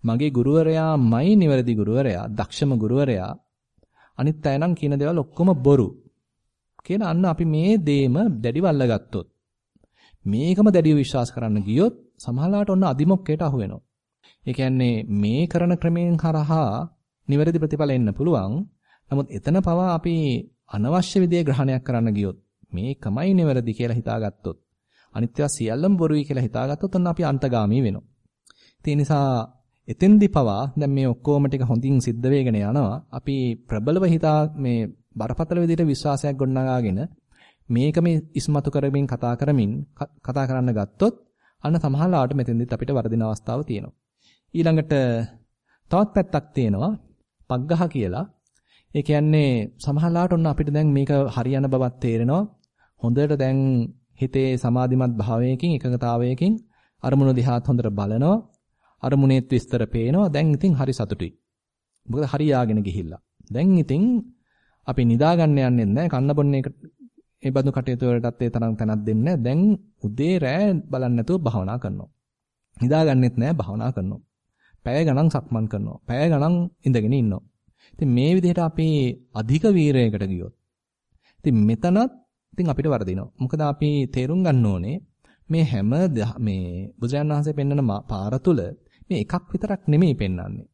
මගේ ගුරුවරයාමයි නිවැරදි ගුරුවරයා, දක්ෂම ගුරුවරයා. අනිත් අය නම් කියන දේවල් ඔක්කොම බොරු. කියලා අන්න අපි මේ දේම දැඩි වල්ල ගත්තොත් මේකම දැඩිව විශ්වාස කරන්න ගියොත් සමහරලාට ඔන්න අදිමොක්කයට අහු වෙනවා. ඒ කියන්නේ මේ කරන ක්‍රමයෙන් හරහා නිවැරදි ප්‍රතිඵල එන්න පුළුවන්. නමුත් එතන පවා අපි අනවශ්‍ය විදිහේ ග්‍රහණයක් කරන්න ගියොත් මේකමයි නිවැරදි කියලා හිතාගත්තොත් අනිත්‍ය සියල්ලම බොරුයි කියලා හිතාගත්තොත් ඔන්න අපි අන්තගාමී වෙනවා. ඒ නිසා එතෙන්දි පවා දැන් මේ ඔක්කොම ටික හොඳින් සිද්ධ වෙගෙන යනවා. අපි ප්‍රබලව හිතා මේ බරපතල විදිහට විශ්වාසයක් ගොඩනගාගෙන මේක මේ ඉස්මතු කරමින් කතා කරමින් කතා කරන්න ගත්තොත් අන්න සමහරවිට මෙතෙන්දිත් අපිට වර්ධින අවස්ථාව තියෙනවා. ඊළඟට තවත් පැත්තක් තියෙනවා පග්ගහ කියලා. ඒ කියන්නේ සමහරවිට ඔන්න අපිට දැන් මේක හරියන බවක් තේරෙනවා. හොඳට දැන් හිතේ සමාධිමත් භාවයකින් එකඟතාවයකින් අරමුණු දිහාත් හොඳට බලනවා. අරමුණේත් විස්තර පේනවා. දැන් ඉතින් හරි සතුටුයි. මොකද හරියාගෙන ගිහිල්ලා. දැන් ඉතින් අපි නිදා ගන්න යන්නේ නැහැ. කන්න බොන්නේ ඒ බඳු කටයුතු වලටත් ඒ තරම් තැනක් දෙන්නේ දැන් උදේ රෑ බලන්නේ නැතුව භාවනා කරනවා. නිදා ගන්නෙත් නැහැ භාවනා කරනවා. පැය ගණන් සක්මන් කරනවා. පැය ගණන් ඉඳගෙන ඉන්නවා. ඉතින් මේ විදිහට අපි අධික වීරයකට ගියොත් ඉතින් මෙතනත් ඉතින් අපිට වරදිනවා. මොකද අපි තේරුම් ගන්න ඕනේ මේ හැම මේ බුදුරජාණන් වහන්සේ පෙන්වන පාර තුල මේ එකක් විතරක් නෙමෙයි පෙන්වන්නේ.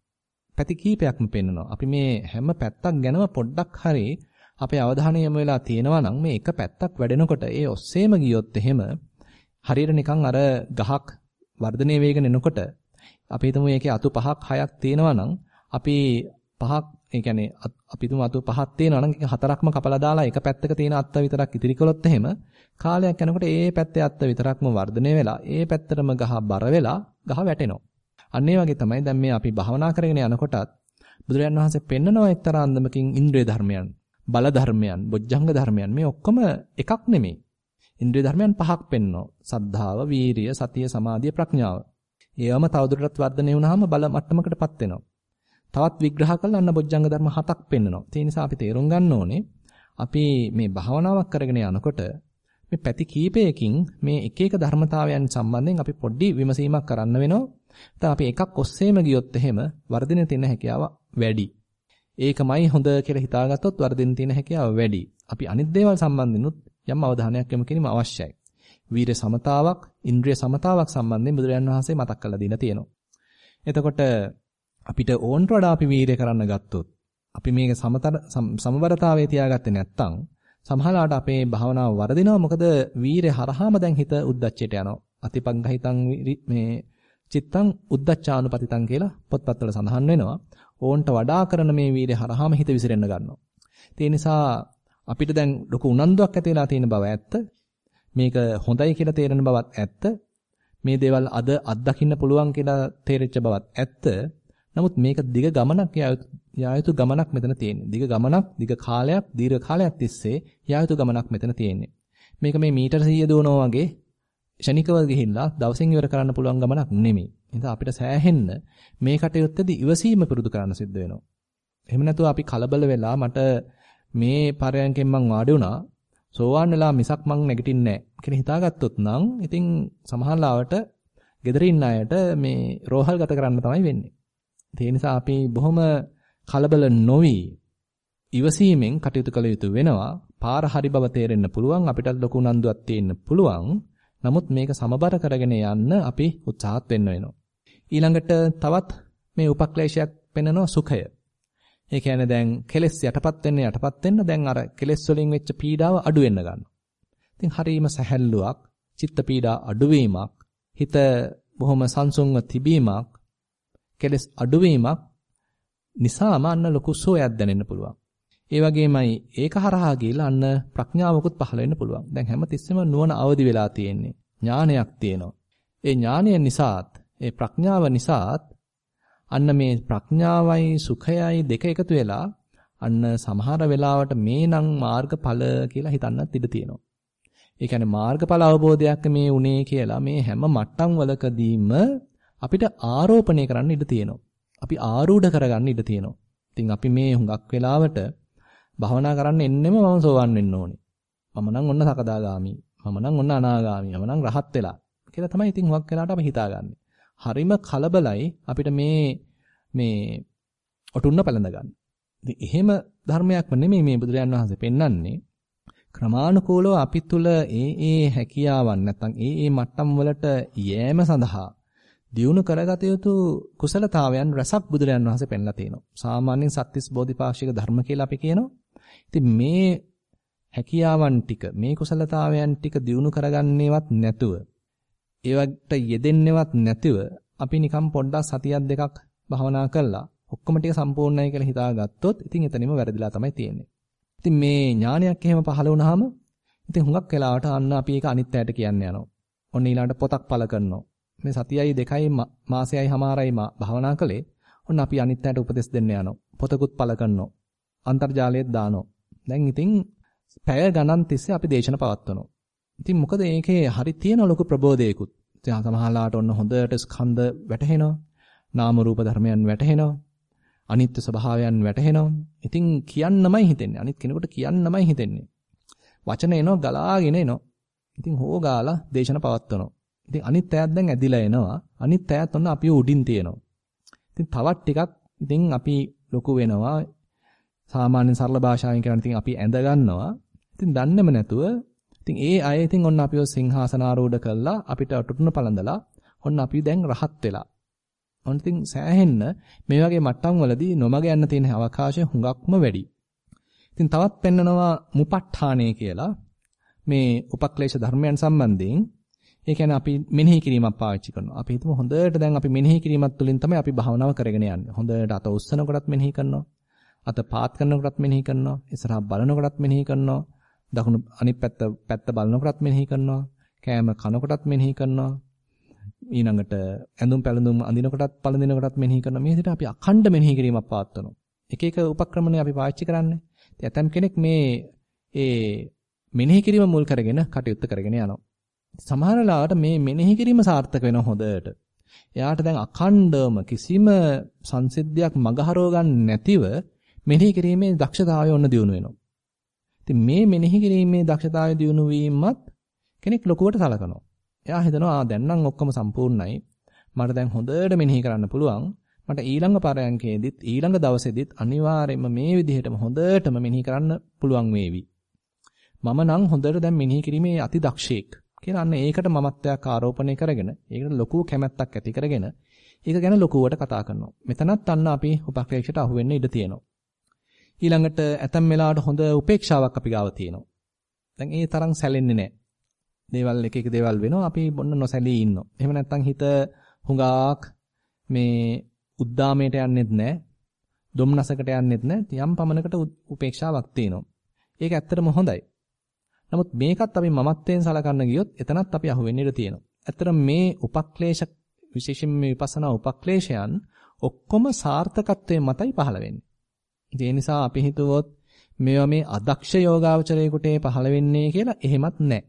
පැති කීපයක්ම පෙන්වනවා. අපි මේ හැම පැත්තක් ගැනම පොඩ්ඩක් හරි අපේ අවධානය යොමු වෙලා තියෙනවා නම් මේ එක පැත්තක් වැඩෙනකොට ඒ ඔස්සේම ගියොත් එහෙම හරියට නිකන් අර ගහක් වර්ධනය වේගෙන එනකොට අපි හිතමු මේකේ අතු පහක් හයක් තියෙනවා නම් අපි පහක් ඒ කියන්නේ අපි තුමු අතු පහක් තියෙනවා නම් හතරක්ම කපලා දාලා එක පැත්තක තියෙන අත්ත විතරක් ඉතිරි කළොත් එහෙම කාලයක් යනකොට ඒ පැත්තේ අත්ත විතරක්ම වර්ධනය වෙලා ඒ පැත්තටම ගහ බර වෙලා ගහ වැටෙනවා. අන්න ඒ වගේ තමයි දැන් මේ අපි භාවනා කරගෙන යනකොටත් බුදුරජාන් වහන්සේ පෙන්නනවා එක්තරා අන්දමකින් ඉන්ද්‍රිය ධර්මයන්, බල ධර්මයන්, බොජ්ජංග ධර්මයන් මේ ඔක්කොම එකක් නෙමෙයි. ඉන්ද්‍රිය ධර්මයන් පහක් පෙන්වනවා. සද්ධාව, වීරිය, සතිය, සමාධිය, ප්‍රඥාව. ඒවම තවදුරටත් වර්ධනය වුණාම බල මට්ටමකටපත් වෙනවා. තවත් විග්‍රහ කළා අන්න බොජ්ජංග ධර්ම හතක් පෙන්වනවා. ඒ නිසා අපි තේරුම් ගන්න ඕනේ අපි මේ භාවනාවක් කරගෙන යනකොට මේ පැති කීපයකින් මේ එක එක ධර්මතාවයන් සම්බන්ධයෙන් අපි පොඩි විමසීමක් කරන්න වෙනවා. දැන් අපි එකක් ඔස්සේම ගියොත් එහෙම වර්ධින තියෙන හැකියාව වැඩි. ඒකමයි හොඳ කියලා හිතාගත්තොත් වර්ධින තියෙන හැකියාව වැඩි. අපි අනිත් දේවල් සම්බන්ධිනුත් යම් අවධානයක් යොමු කිරීම අවශ්‍යයි. වීර සමතාවක්, ඉන්ද්‍රිය සමතාවක් සම්බන්ධයෙන් බුදුරජාණන් වහන්සේ මතක් කරලා දීලා තියෙනවා. එතකොට අපිට ඕන්ට වඩා අපි වීරය කරන්න ගත්තොත් අපි මේක සමතර සමබරතාවයේ තියාගත්තේ නැත්නම් සමහරවිට අපේ භාවනාව වරදිනවා මොකද වීරය හරහාම දැන් හිත උද්දච්චයට යනවා අතිපග්ගහිතං මේ චිත්තං උද්දච්චානුපතිතං කියලා පොත්පත්වල සඳහන් වෙනවා ඕන්ට වඩා කරන මේ වීරය හරහාම හිත විසිරෙන්න ගන්නවා ඒ නිසා අපිට දැන් ලොකු උනන්දුවක් ඇති වෙලා තියෙන බව ඇත්ත මේක හොඳයි කියලා තේරෙන බවත් ඇත්ත මේ දේවල් අද අත්දකින්න පුළුවන් කියලා තේරෙච්ච බවත් ඇත්ත නමුත් මේක දිග ගමනක් යා යුතු ගමනක් මෙතන තියෙන්නේ. දිග ගමනක්, දිග කාලයක්, දීර්ඝ කාලයක් තිස්සේ යා යුතු ගමනක් මෙතන තියෙන්නේ. මේක මේ මීටර 100 දුවනවා වගේ ෂණිකව ගිහිල්ලා දවසින් ඉවර කරන්න පුළුවන් ගමනක් නෙමෙයි. එහෙනම් අපිට සෑහෙන්න මේ කටයුත්තේදී ඉවසීම පුරුදු කරන්න සිද්ධ වෙනවා. එහෙම නැතුව අපි කලබල වෙලා මට මේ පරයන්කෙන් මං වාඩි වුණා සෝවාන් වෙලා මිසක් මං නැගිටින්නේ නැහැ කියලා හිතාගත්තොත් නම් ඉතින් සමහරවිට gedare ඉන්න අයට මේ රෝහල් ගත කරන්න තමයි වෙන්නේ. ඒ නිසා අපි බොහොම කලබල නොවි ඉවසීමෙන් කටයුතු කළ යුතු වෙනවා. පාර හරි බව තේරෙන්න පුළුවන් අපිට ලොකු උනන්දුවක් තියෙන්න පුළුවන්. නමුත් මේක සමබර කරගෙන යන්න අපි උත්සාහත් වෙන්න වෙනවා. ඊළඟට තවත් මේ උපක්ලේශයක් පෙන්වනවා සුඛය. ඒ කියන්නේ දැන් කෙලෙස් යටපත් වෙන්න යටපත් වෙන්න දැන් අර කෙලෙස් වලින් වෙච්ච පීඩාව අඩු වෙන්න ගන්නවා. ඉතින් හරීම සැහැල්ලුවක්, චිත්ත පීඩා අඩුවීමක්, හිත බොහොම සංසුන්ව තිබීමක්, කෙලස් අඩුවීමක් නිසාම අන්න ලොකු සෝයක් දැනෙන්න පුළුවන්. ඒ වගේමයි ඒක හරහා ගිහලා අන්න ප්‍රඥාවකුත් පහළ වෙන්න පුළුවන්. දැන් හැම තිස්සෙම නුවණ අවදි වෙලා තියෙන්නේ. ඥානයක් තියෙනවා. ඒ ඥානය නිසාත් ඒ ප්‍රඥාව නිසාත් අන්න මේ ප්‍රඥාවයි සුඛයයි දෙක එකතු වෙලා අන්න සමහර වෙලාවට මේනම් මාර්ගඵල කියලා හිතන්නත් ඉඩ තියෙනවා. ඒ කියන්නේ මාර්ගඵල අවබෝධයක් මේ උනේ කියලා මේ හැම මට්ටම් වලකදීම අපිට ආරෝපණය කරන්න ඉඩ තියෙනවා. අපි ආරූඪ කරගන්න ඉඩ තියෙනවා. ඉතින් අපි මේ හුඟක් වෙලාවට භවනා කරන්න එන්නෙම මම සෝවන් වෙන්න ඕනේ. මම නම් ඔන්න සකදාගාමි. මම නම් ඔන්න අනාගාමි. මම නම් රහත් වෙලා. කියලා තමයි ඉතින් හුඟක් වෙලාවට අපි හිතාගන්නේ. හරිම කලබලයි අපිට මේ මේ ඔටුන්න පැලඳ ගන්න. ඉතින් එහෙම ධර්මයක්ම නෙමෙයි මේ බුදුරජාන් වහන්සේ පෙන්වන්නේ. ක්‍රමානුකූලව අපි තුල ඒ ඒ හැකියාවන් නැත්නම් ඒ ඒ මට්ටම් වලට යෑම සඳහා දියුණු කරගත යුතු කුසලතාවයන් රසක් බුදුරජාන් වහන්සේ පෙන්ලා තිනවා. සාමාන්‍යයෙන් සත්‍තිස් බෝධිපාක්ෂික ධර්ම කියලා අපි කියනවා. ඉතින් මේ හැකියාවන් ටික මේ කුසලතාවයන් ටික දියුණු කරගන්නේවත් නැතුව ඒවට යෙදෙන්නේවත් නැතිව අපි නිකම් පොඩ්ඩක් සතියක් දෙකක් භවනා කළා ඔක්කොම ටික සම්පූර්ණයි කියලා හිතාගත්තොත් ඉතින් එතනම වැරදිලා තමයි තියෙන්නේ. ඉතින් මේ ඥානයක් එහෙම පහළ වුණාම ඉතින් හුඟක් වෙලාවට අන්න අපි ඒක අනිත් ඇයට කියන්න යනවා. ඔන්න ඊළඟට පොතක් පළ කරනවා. මේ සතියයි දෙකයි මාසයයි හමාරයි භවනා කළේ. ඔන්න අපි අනිත් ඇයට උපදෙස් දෙන්න යනවා. පොතකුත් පළ කරනවා. අන්තර්ජාලයේත් දානවා. දැන් ඉතින් පැය ගණන් තිස්සේ අපි දේශන පවත්වනවා. ඉතින් මොකද ඒකේ හරි තියෙන ලොකු ප්‍රබෝධයකුත්. ඉතින් සමහරලාට ඔන්න හොඳට ස්කන්ධ වැටහෙනවා. නාම රූප ධර්මයන් වැටහෙනවා. අනිත්‍ය ස්වභාවයන් වැටහෙනවා. ඉතින් කියන්නමයි හිතෙන්නේ. අනිත් කෙනෙකුට කියන්නමයි හිතෙන්නේ. වචන එනවා ගලාගෙන එනවා. ඉතින් හොගාලා දේශන පවත්වනවා. ඉතින් අනිත් අයත් දැන් ඇදිලා එනවා. අනිත් අයත් ඔන්න අපිව උඩින් තියෙනවා. ඉතින් තවත් ටිකක් ඉතින් අපි ලොකු වෙනවා. සාමාන්‍ය සරල භාෂාවෙන් කියනවා ඉතින් අපි ඇඳ ගන්නවා. ඉතින් දන්නේම නැතුව ඉතින් ඒ අය ඉතින් ඔන්න අපිව සිංහාසනාරූඪ කළා අපිට අටුටුන පළඳලා ඔන්න අපි දැන් රහත් වෙලා. ඔන්න ඉතින් සෑහෙන්න මේ වගේ මට්ටම් වලදී නොමග යන්න තියෙන අවකාශය හුඟක්ම වැඩි. ඉතින් තවත් පෙන්නනවා මුපට්ඨානේ කියලා මේ උපක්ලේශ ධර්මයන් සම්බන්ධයෙන් ඒ කියන්නේ අපි මෙනෙහි කිරීමක් පාවිච්චි කරනවා. අපි හිතමු හොඳට දැන් අපි මෙනෙහි කිරීමත් තුළින් තමයි අපි භාවනාව කරගෙන යන්නේ. හොඳට අත උස්සනකොටත් මෙනෙහි කරනවා. අත පාත් කරනකොටත් මෙනෙහි කරනවා. ඉස්සරහා බලනකොටත් මෙනෙහි කරනවා. දකුණු අනිත් පැත්ත පැත්ත බලනකොටත් මෙනෙහි කරනවා. කෑම කනකොටත් මෙනෙහි කරනවා. ඊළඟට ඇඳුම් පැළඳුම් අඳිනකොටත් පළඳිනකොටත් මෙනෙහි කරනවා. මේ විදිහට අපි අඛණ්ඩ මෙනෙහි කිරීමක් පවත්වනවා. එක එක උපක්‍රමනේ අපි පාවිච්චි කරන්නේ. ඉතින් ඇතම් කෙනෙක් මේ ඒ මෙනෙහි කිරීම මුල් කරගෙන කටයුත්ත කරගෙන යනවා. සමහර ලාවට මේ මෙනෙහි කිරීම සාර්ථක වෙන හොඳට. එයාට දැන් අඛණ්ඩවම කිසිම සංසිද්ධියක් මගහරව ගන්න නැතිව මෙනෙහි කිරීමේ දක්ෂතාවය ඔන්න දියුණු වෙනවා. ඉතින් මේ මෙනෙහි කිරීමේ දක්ෂතාවය දියුණු වීමත් කෙනෙක් ලොකුවට සලකනවා. එයා හිතනවා ආ දැන් නම් ඔක්කොම සම්පූර්ණයි. මට දැන් හොඳට මෙනෙහි කරන්න පුළුවන්. මට ඊළඟ පරයන්කේදීත් ඊළඟ දවසේදීත් අනිවාර්යයෙන්ම මේ විදිහටම හොඳටම මෙනෙහි කරන්න පුළුවන් වේවි. මම නම් හොඳට දැන් මෙනෙහි කිරීමේ අති දක්ෂයෙක් කියලා අන්න ඒකට මමත්වයක් ආරෝපණය කරගෙන ඒකට ලොකු කැමැත්තක් ඇති කරගෙන ඒක ගැන ලොකුවට කතා කරනවා. මෙතනත් අන්න අපි උපක්‍රේක්ෂයට අහු වෙන්න ඉඩ තියෙනවා. ඊළඟට ඇතම් වෙලාවට හොඳ උපේක්ෂාවක් අපි ගාව තියෙනවා. දැන් ඒ තරම් සැලෙන්නේ නැහැ. දේවල් එක එක දේවල් වෙනවා අපි බොන්න නොසැලී ඉන්නවා. එහෙම නැත්නම් හිත හුඟාක් මේ උද්දාමයට යන්නෙත් නැහැ. දුම්නසකට යන්නෙත් නැහැ. යම් පමණකට උපේක්ෂාවක් තියෙනවා. ඒක ඇත්තටම හොඳයි. නමුත් මේකත් අපි මමත්වයෙන් සලකන්න ගියොත් එතනත් අපි අහු වෙන්න ඉඩ තියෙනවා. ඇත්තටම මේ උපක්ලේශ විශේෂයෙන් මේ විපස්සනා උපක්ලේශයන් ඔක්කොම සාර්ථකත්වයේ මතයි පහළ වෙන්නේ. ඒ නිසා අපි හිතුවොත් මේවා මේ අදක්ෂ යෝගාවචරයෙකුට පහළ වෙන්නේ කියලා එහෙමත් නැහැ.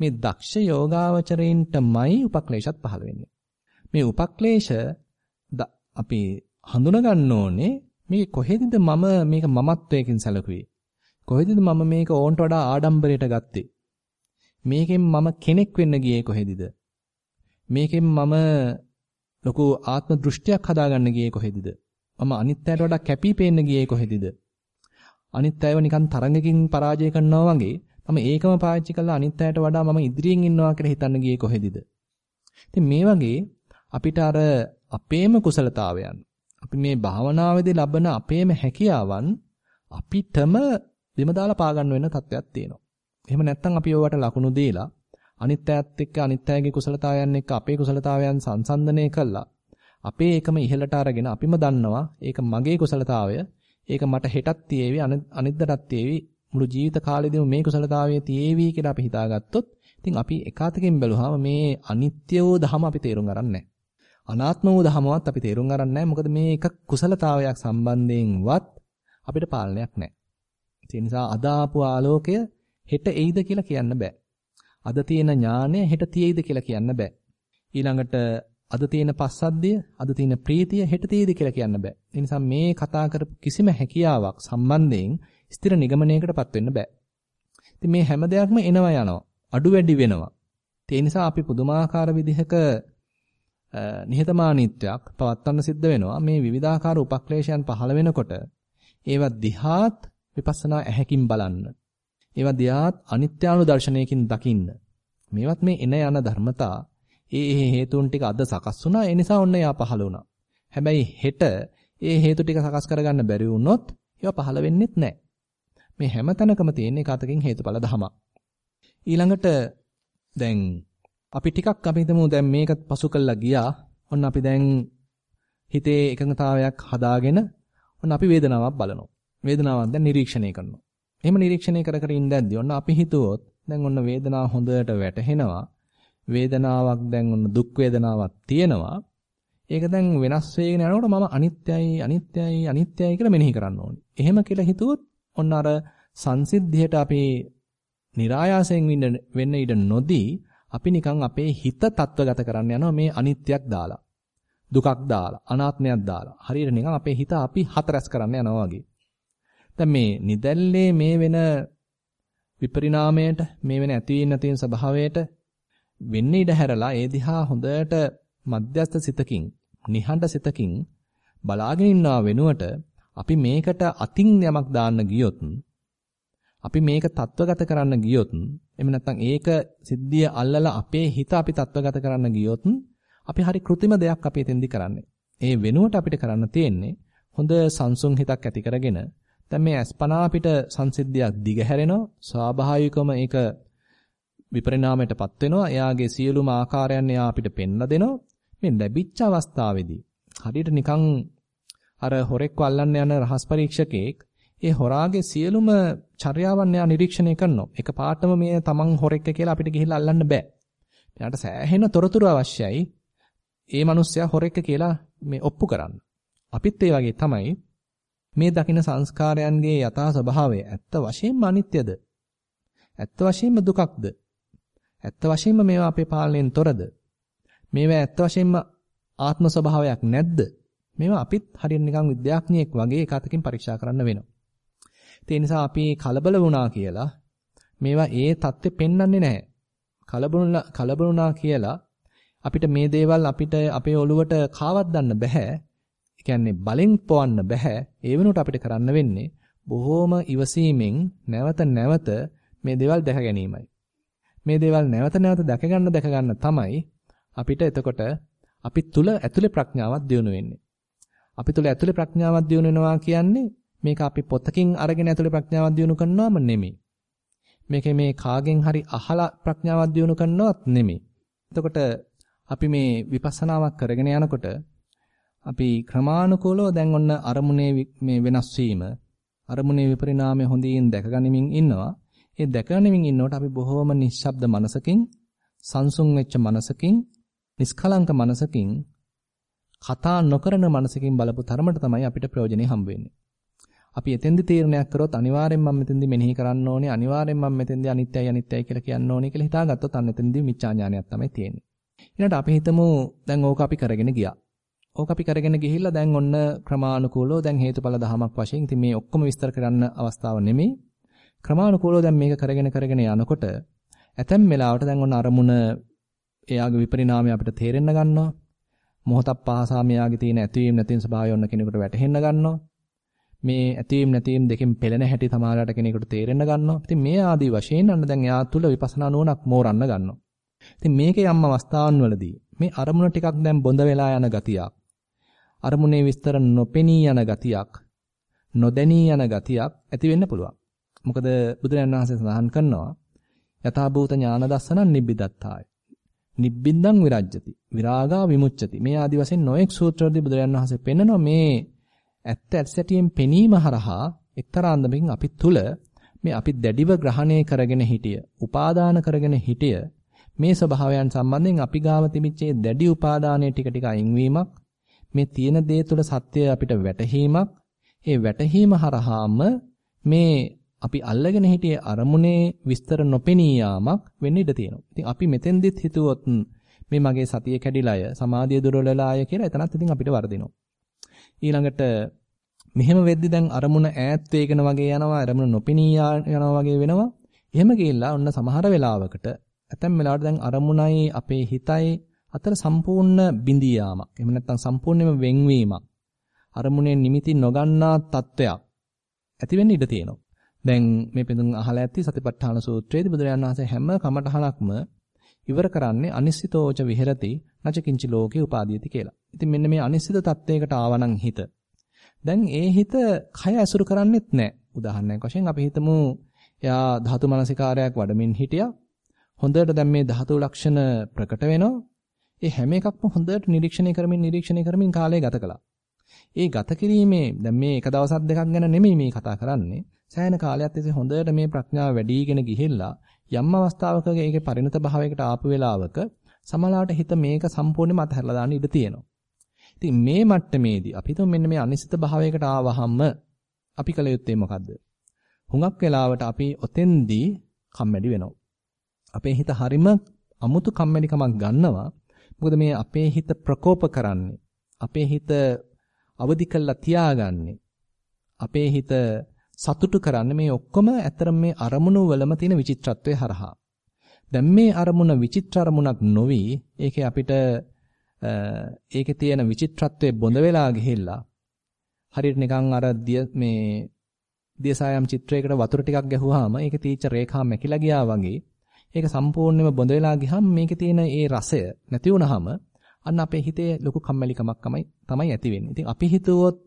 මේ දක්ෂ යෝගාවචරයින්ටමයි උපක්ලේශත් පහළ වෙන්නේ. මේ උපක්ලේශ අපි හඳුනා ගන්න ඕනේ මේ කොහෙදද මම මේක මමත්වයකින් සැලකුවේ? කොහෙදද මම මේක ඕන්ට වඩා ආඩම්බරයට ගත්තේ? මේකෙන් මම කෙනෙක් වෙන්න ගියේ කොහෙදද? මේකෙන් මම ලොකු ආත්ම දෘෂ්ටියක් හදාගන්න ගියේ කොහෙදද? මම අනිත් අයට වඩා කැපී පේන්න ගියේ කොහෙදද? අනිත් අයව නිකන් තරඟකින් පරාජය කරනවා වගේ මම ඒකම පාවිච්චි කරලා අනිත් අයට වඩා මම ඉදිරියෙන් ඉන්නවා කියලා හිතන්න ගියේ කොහෙදද? ඉතින් මේ වගේ අපිට අර අපේම කුසලතාවයන් අපි මේ භාවනාවේදී ලබන අපේම හැකියාවන් අපිටම බිම දාලා පා ගන්න වෙන තත්ත්වයක් තියෙනවා. එහෙම නැත්නම් අපි ඒවට ලකුණු දීලා අනිත් අයත් එක්ක අනිත් අයගේ කුසලතාවයන් එක්ක අපේ කුසලතාවයන් සංසන්දනය කළා. අපේ එකම ඉහළට අරගෙන අපිම දන්නවා ඒක මගේ කුසලතාවය. ඒක මට හෙටත් තියේවි අනිද්දාටත් තියේවි මුළු ජීවිත කාලෙදිම මේ කුසලතාවය තියේවි කියලා අපි හිතාගත්තොත් ඉතින් අපි එකාතකින් බැලුවාම මේ අනිත්‍ය වූ ධම අපි තේරුම් ගන්න නැහැ. අනාත්ම වූ ධමවත් අපි තේරුම් ගන්න නැහැ. මොකද මේ එක කුසලතාවයක් සම්බන්ධයෙන්වත් අපිට පාලනයක් නැහැ. ඒ නිසා අද ආපු ආලෝකය හෙට එයිද කියලා කියන්න බෑ. අද තියෙන ඥානය හෙට තියෙයිද කියලා කියන්න බෑ. ඊළඟට අද තියෙන පස්සද්ධිය, අද තියෙන ප්‍රීතිය හෙට තියෙයිද කියලා කියන්න බෑ. ඒ නිසා මේ කතා කරපු කිසිම හැකියාවක් සම්බන්ධයෙන් ස්ථිර නිගමනයකටපත් වෙන්න බෑ. ඉතින් මේ හැම දෙයක්ම එනවා යනවා. අඩු වැඩි වෙනවා. ඒ නිසා අපි පුදුමාකාර විදිහක නිහතමානීත්වයක් පවත්වන්න සිද්ධ වෙනවා. මේ විවිධාකාර උපක්ලේශයන් පහළ වෙනකොට ඒවා දිහාත් විපස්සනා ඇහැකින් බලන්න. ඒවා දිහාත් අනිත්‍යානු දර්ශනයකින් දකින්න. මේවත් මේ එන යන ධර්මතා ඒ ඒ හේතුන් ටික අද සකස් වුණා. ඒ නිසා ඔන්න යා පහළ වුණා. හැබැයි හෙට ඒ හේතු ටික සකස් කරගන්න බැරි වුණොත් ඒවා පහළ වෙන්නෙත් නැහැ. මේ හැම තැනකම තියෙන එක අතකින් හේතුඵල ධමයක්. ඊළඟට දැන් අපි ටිකක් අපි හිතමු දැන් මේක පසු කළා ගියා. ඔන්න අපි දැන් හිතේ එකඟතාවයක් හදාගෙන ඔන්න අපි වේදනාවක් බලනවා. වේදනාවක් දැන් නිරීක්ෂණය කරනවා. එහෙම නිරීක්ෂණය කර කර ඉඳද්දී ඔන්න අපි හිතුවොත් දැන් ඔන්න වේදනාව හොඳට වැටහෙනවා. වේදනාවක් දැන් ඔන්න දුක් වේදනාවක් තියෙනවා. ඒක දැන් වෙනස් වෙගෙන යනකොට මම අනිත්‍යයි අනිත්‍යයි අනිත්‍යයි කියලා මෙනෙහි කරන්න ඕනේ. එහෙම කියලා හිතුවොත් ඔන්න අර සංසිද්ධියට අපි નિરાයාසයෙන් වෙන්න ඉඩ නොදී අපි නිකන් අපේ හිත තත්වගත කරන්න යනවා මේ අනිත්‍යක් දාලා. දුකක් දාලා, අනාත්මයක් දාලා. හරියට නිකන් අපේ හිත අපි හතරස් කරන්න යනවා වගේ. දැන් මේ නිදැල්ලේ මේ වෙන විපරිණාමයට, මේ වෙන ඇතිවීම නැතිවීම ස්වභාවයට වෙන්න ඉඩ හැරලා ඒ දිහා හොඳට මධ්‍යස්ථ සිතකින්, නිහඬ සිතකින් බලාගෙන ඉන්නවා වෙනුවට අපි මේකට අතින් යමක් දාන්න ගියොත් අපි මේක තත්වගත කරන්න ගියොත් එහෙම නැත්නම් ඒක සිද්ධිය අල්ලලා අපේ හිත අපි තත්වගත කරන්න ගියොත් අපි හරි કૃතිම දෙයක් අපි එතෙන්දි කරන්නේ. ඒ වෙනුවට අපිට කරන්න තියෙන්නේ හොඳ සංසුන් හිතක් ඇති කරගෙන දැන් මේ අස්පනා අපිට සංසිද්ධියක් දිගහැරෙනවා ස්වාභාවිකවම ඒක විපරිණාමයටපත් වෙනවා එයාගේ සියලුම ආකාරයන් එයා අපිට පෙන්ලා දෙනවා මේ ලැබිච්ච අවස්ථාවේදී හරියට නිකන් අර හොරෙක් වල්ලන්න යන රහස් පරීක්ෂකෙක් ඒ හොරාගේ සියලුම චර්යාවන් එයා නිරීක්ෂණය කරනවා. එක පාටම මේ තමන් හොරෙක්ක කියලා අපිට ගිහිල්ලා අල්ලන්න බෑ. එයාට සෑහෙන තොරතුරු අවශ්‍යයි. ඒ මිනිස්සයා හොරෙක්ක කියලා මේ ඔප්පු කරන්න. අපිත් ඒ වගේ තමයි මේ දකින සංස්කාරයන්ගේ යථා ස්වභාවය ඇත්ත වශයෙන්ම අනිත්‍යද? ඇත්ත වශයෙන්ම දුකක්ද? ඇත්ත වශයෙන්ම මේවා අපේ පාලනයෙන් තොරද? මේවා ඇත්ත වශයෙන්ම ආත්ම ස්වභාවයක් නැද්ද? මේවා අපිත් හරියට නිකන් විද්‍යාඥයෙක් වගේ එකතකින් පරීක්ෂා කරන්න වෙනවා. ඒ නිසා අපි කලබල වුණා කියලා මේවා ඒ தත්ත්වෙ පෙන්වන්නේ නැහැ. කලබල කලබලුණා කියලා අපිට මේ දේවල් අපිට අපේ ඔළුවට කාවත් දාන්න බෑ. ඒ කියන්නේ බලෙන් පොවන්න බෑ. ඒ වෙනුවට අපිට කරන්න වෙන්නේ බොහෝම ඉවසීමෙන් නැවත නැවත මේ දේවල් දැක ගැනීමයි. මේ දේවල් නැවත නැවත දැක ගන්න දැක ගන්න තමයි අපිට එතකොට අපි තුල ඇතුලේ ප්‍රඥාවක් දියුණු වෙන්නේ. අපි තුල ඇතුලේ ප්‍රඥාවක් දියුණු වෙනවා කියන්නේ මේක අපි පොතකින් අරගෙන ඇතුලේ ප්‍රඥාවක් දියුණු කරනවම නෙමෙයි. මේක මේ කාගෙන් හරි අහලා ප්‍රඥාවක් දියුණු කරනවත් නෙමෙයි. එතකොට අපි මේ විපස්සනාවක් කරගෙන යනකොට අපි ක්‍රමානුකූලව දැන් ඔන්න අරමුණේ මේ වෙනස් වීම අරමුණේ විපරිණාමය හොඳින් දැකගනිමින් ඉන්නවා. ඒ දැකගනිමින් ඉන්නකොට අපි බොහෝම නිශ්ශබ්ද මනසකින් සංසුන් වෙච්ච මනසකින් නිස්කලංක මනසකින් කතා නොකරන මනසකින් බලපු තරමට තමයි අපිට ප්‍රයෝජනෙ හම්බ වෙන්නේ. අපි එතෙන්දි තීරණයක් කරොත් අනිවාර්යෙන් මම මෙතෙන්දි මෙනෙහි කරන්න ඕනේ අනිවාර්යෙන් මම මෙතෙන්දි අනිත්‍යයි අනිත්‍යයි කියලා කියන්න ඕනේ කියලා හිතාගත්තොත් අන්න එතෙන්දි මිච්ඡා ඥානයක් තමයි තියෙන්නේ. ඊළඟට අපි හිතමු දැන් ඕක අපි කරගෙන ගියා. ඕක අපි කරගෙන ගිහිල්ලා දැන් ඔන්න ක්‍රමානුකූලව දැන් හේතුඵල දහමක් වශයෙන් ඉතින් මේ ඔක්කොම විස්තර කරන්න අවස්ථාව නෙමෙයි. ක්‍රමානුකූලව දැන් මේක කරගෙන කරගෙන යනකොට ඇතැම් වෙලාවට දැන් ඔන්න අරමුණ එයාගේ විපරිණාමය අපිට තේරෙන්න ගන්නවා. මොහොතක් පාසා මෙයාගේ තියෙන ඇතිවීම නැතිවීම ස්වභාවය ඔන්න කෙනෙකුට වැටහෙන්න ගන්නවා. මේ ඇතීම් නැතීම් දෙකෙන් පෙළෙන හැටි තමාලට කෙනෙකුට තේරෙන්න ගන්නවා. ඉතින් මේ ආදී වශයෙන් අන්න දැන් එයා තුල විපස්සනා නුවණක් මෝරන්න ගන්නවා. ඉතින් මේකේ යම් අවස්ථාවන් වලදී මේ අරමුණ ටිකක් දැන් බොඳ වෙලා යන ගතියක්. අරමුණේ විස්තර නොපෙනී යන ගතියක්. නොදැනී යන ගතියක් ඇති වෙන්න පුළුවන්. මොකද බුදුරජාණන් වහන්සේ සඳහන් කරනවා යථාභූත ඥාන දස්සනං නිබ්බිදත්තාය. නිබ්බින්දං විරජ්‍යති. විරාගා විමුච්ඡති. මේ ආදි වශයෙන් නොඑක් සූත්‍රවලදී බුදුරජාණන් වහන්සේ පෙන්නනවා මේ ඇත්ත ඇත්තටියෙන් පෙනීම හරහා එක්තරා අන්දමකින් අපි තුල මේ අපි දැඩිව ග්‍රහණය කරගෙන හිටිය, උපාදාන කරගෙන හිටිය මේ ස්වභාවයන් සම්බන්ධයෙන් අපි ගාව තිබිච්ච දැඩි උපාදානයේ ටික ටික අයින් වීමක් මේ තියෙන දේ තුළ සත්‍යය අපිට වැටහීමක් ඒ වැටහීම හරහාම මේ අපි අල්ලගෙන හිටියේ අරමුණේ විස්තර නොපෙනී යාමක් වෙන්න ඉඩ තියෙනවා. ඉතින් අපි මෙතෙන්දිත් හිතුවොත් මේ මගේ සතිය කැඩිලාය, සමාධිය දුර්වලලාය කියලා එතනත් ඉතින් අපිට වර්ධිනවා. ඊළඟට මෙහෙම වෙද්දි දැන් අරමුණ ඈත් වේගෙන වගේ යනවා, අරමුණ නොපෙනී යනවා වගේ වෙනවා. එහෙම ගිහිල්ලා ඔන්න සමහර වෙලාවකට ඇතැම් වෙලාවට දැන් අරමුණයි අපේ හිතයි අතර සම්පූර්ණ බිඳී යාමක්. එහෙම නැත්නම් සම්පූර්ණයෙන්ම වෙන්වීමක්. අරමුණේ නිමිති නොගන්නා තත්වයක් ඇති වෙන්න ඉඩ තියෙනවා. දැන් මේ පෙදුන් අහලා ඇති සතිපට්ඨාන සූත්‍රයේදී බුදුරජාණන් වහන්සේ හැම කමඨහනක්ම ඉවර කරන්නේ අනිශ්චිතෝච විහෙරති නචකින්චි ලෝකේ උපාදීති කියලා. ඉතින් මෙන්න මේ අනිශ්චිත තත්වයකට ආවනම් හිත. දැන් ඒ හිත කය ඇසුරු කරන්නේත් නැහැ. උදාහරණයක් වශයෙන් අපි හිතමු එයා ධාතු මනසිකාරයක් වඩමින් හිටියා. හොඳට දැන් මේ ධාතු ලක්ෂණ ප්‍රකට වෙනවා. ඒ හැම එකක්ම හොඳට නිරීක්ෂණය කරමින් නිරීක්ෂණය කරමින් කාලය ගත කළා. ඒ ගත කිරීමේ දැන් මේ එක දවසක් දෙකක් ගැන නෙමෙයි මේ කතා කරන්නේ. සෑහෙන කාලයක් තිස්සේ හොඳට මේ ප්‍රඥාව වැඩිගෙන ගිහිල්ලා යම් අවස්ථාවක ඒකේ පරිණත භාවයකට ආපු වෙලාවක සමලාට හිත මේක සම්පූර්ණයෙන්ම අතහැරලා දාන්න ඉඩ තියෙනවා. ඉතින් මේ මට්ටමේදී අපි හිතමු මෙන්න මේ අනිසිත භාවයකට ආවහම අපි කල යුත්තේ මොකද්ද? හුඟක් වෙලාවට අපි ඔතෙන්දී කම්මැලි වෙනවා. අපේ හිත හරිම අමුතු කම්මැලිකමක් ගන්නවා. මොකද මේ අපේ හිත ප්‍රකෝප කරන්නේ. අපේ හිත අවදි කළා තියාගන්නේ. අපේ හිත සතුටු කරන්නේ මේ ඔක්කොම ඇතරම මේ අරමුණු වලම තියෙන විචිත්‍රත්වය හරහා. දැන් මේ අරමුණ විචිත්‍ර අරමුණක් නොවි ඒකේ අපිට ඒකේ තියෙන විචිත්‍රත්වයේ බොඳ වෙලා ගිහිල්ලා හරියට නිකන් අර මේ දියසායම් චිත්‍රයකට වතුර ටිකක් ගැහුවාම ඒකේ තීච්ච රේඛා මැකිලා ගියා වගේ ඒක සම්පූර්ණයෙන්ම බොඳ වෙලා ගියහම මේකේ තියෙන ඒ රසය නැති වුනහම අන්න අපේ හිතේ ලොකු කම්මැලිකමක් තමයි ඇති වෙන්නේ. ඉතින් අපි හිතුවොත්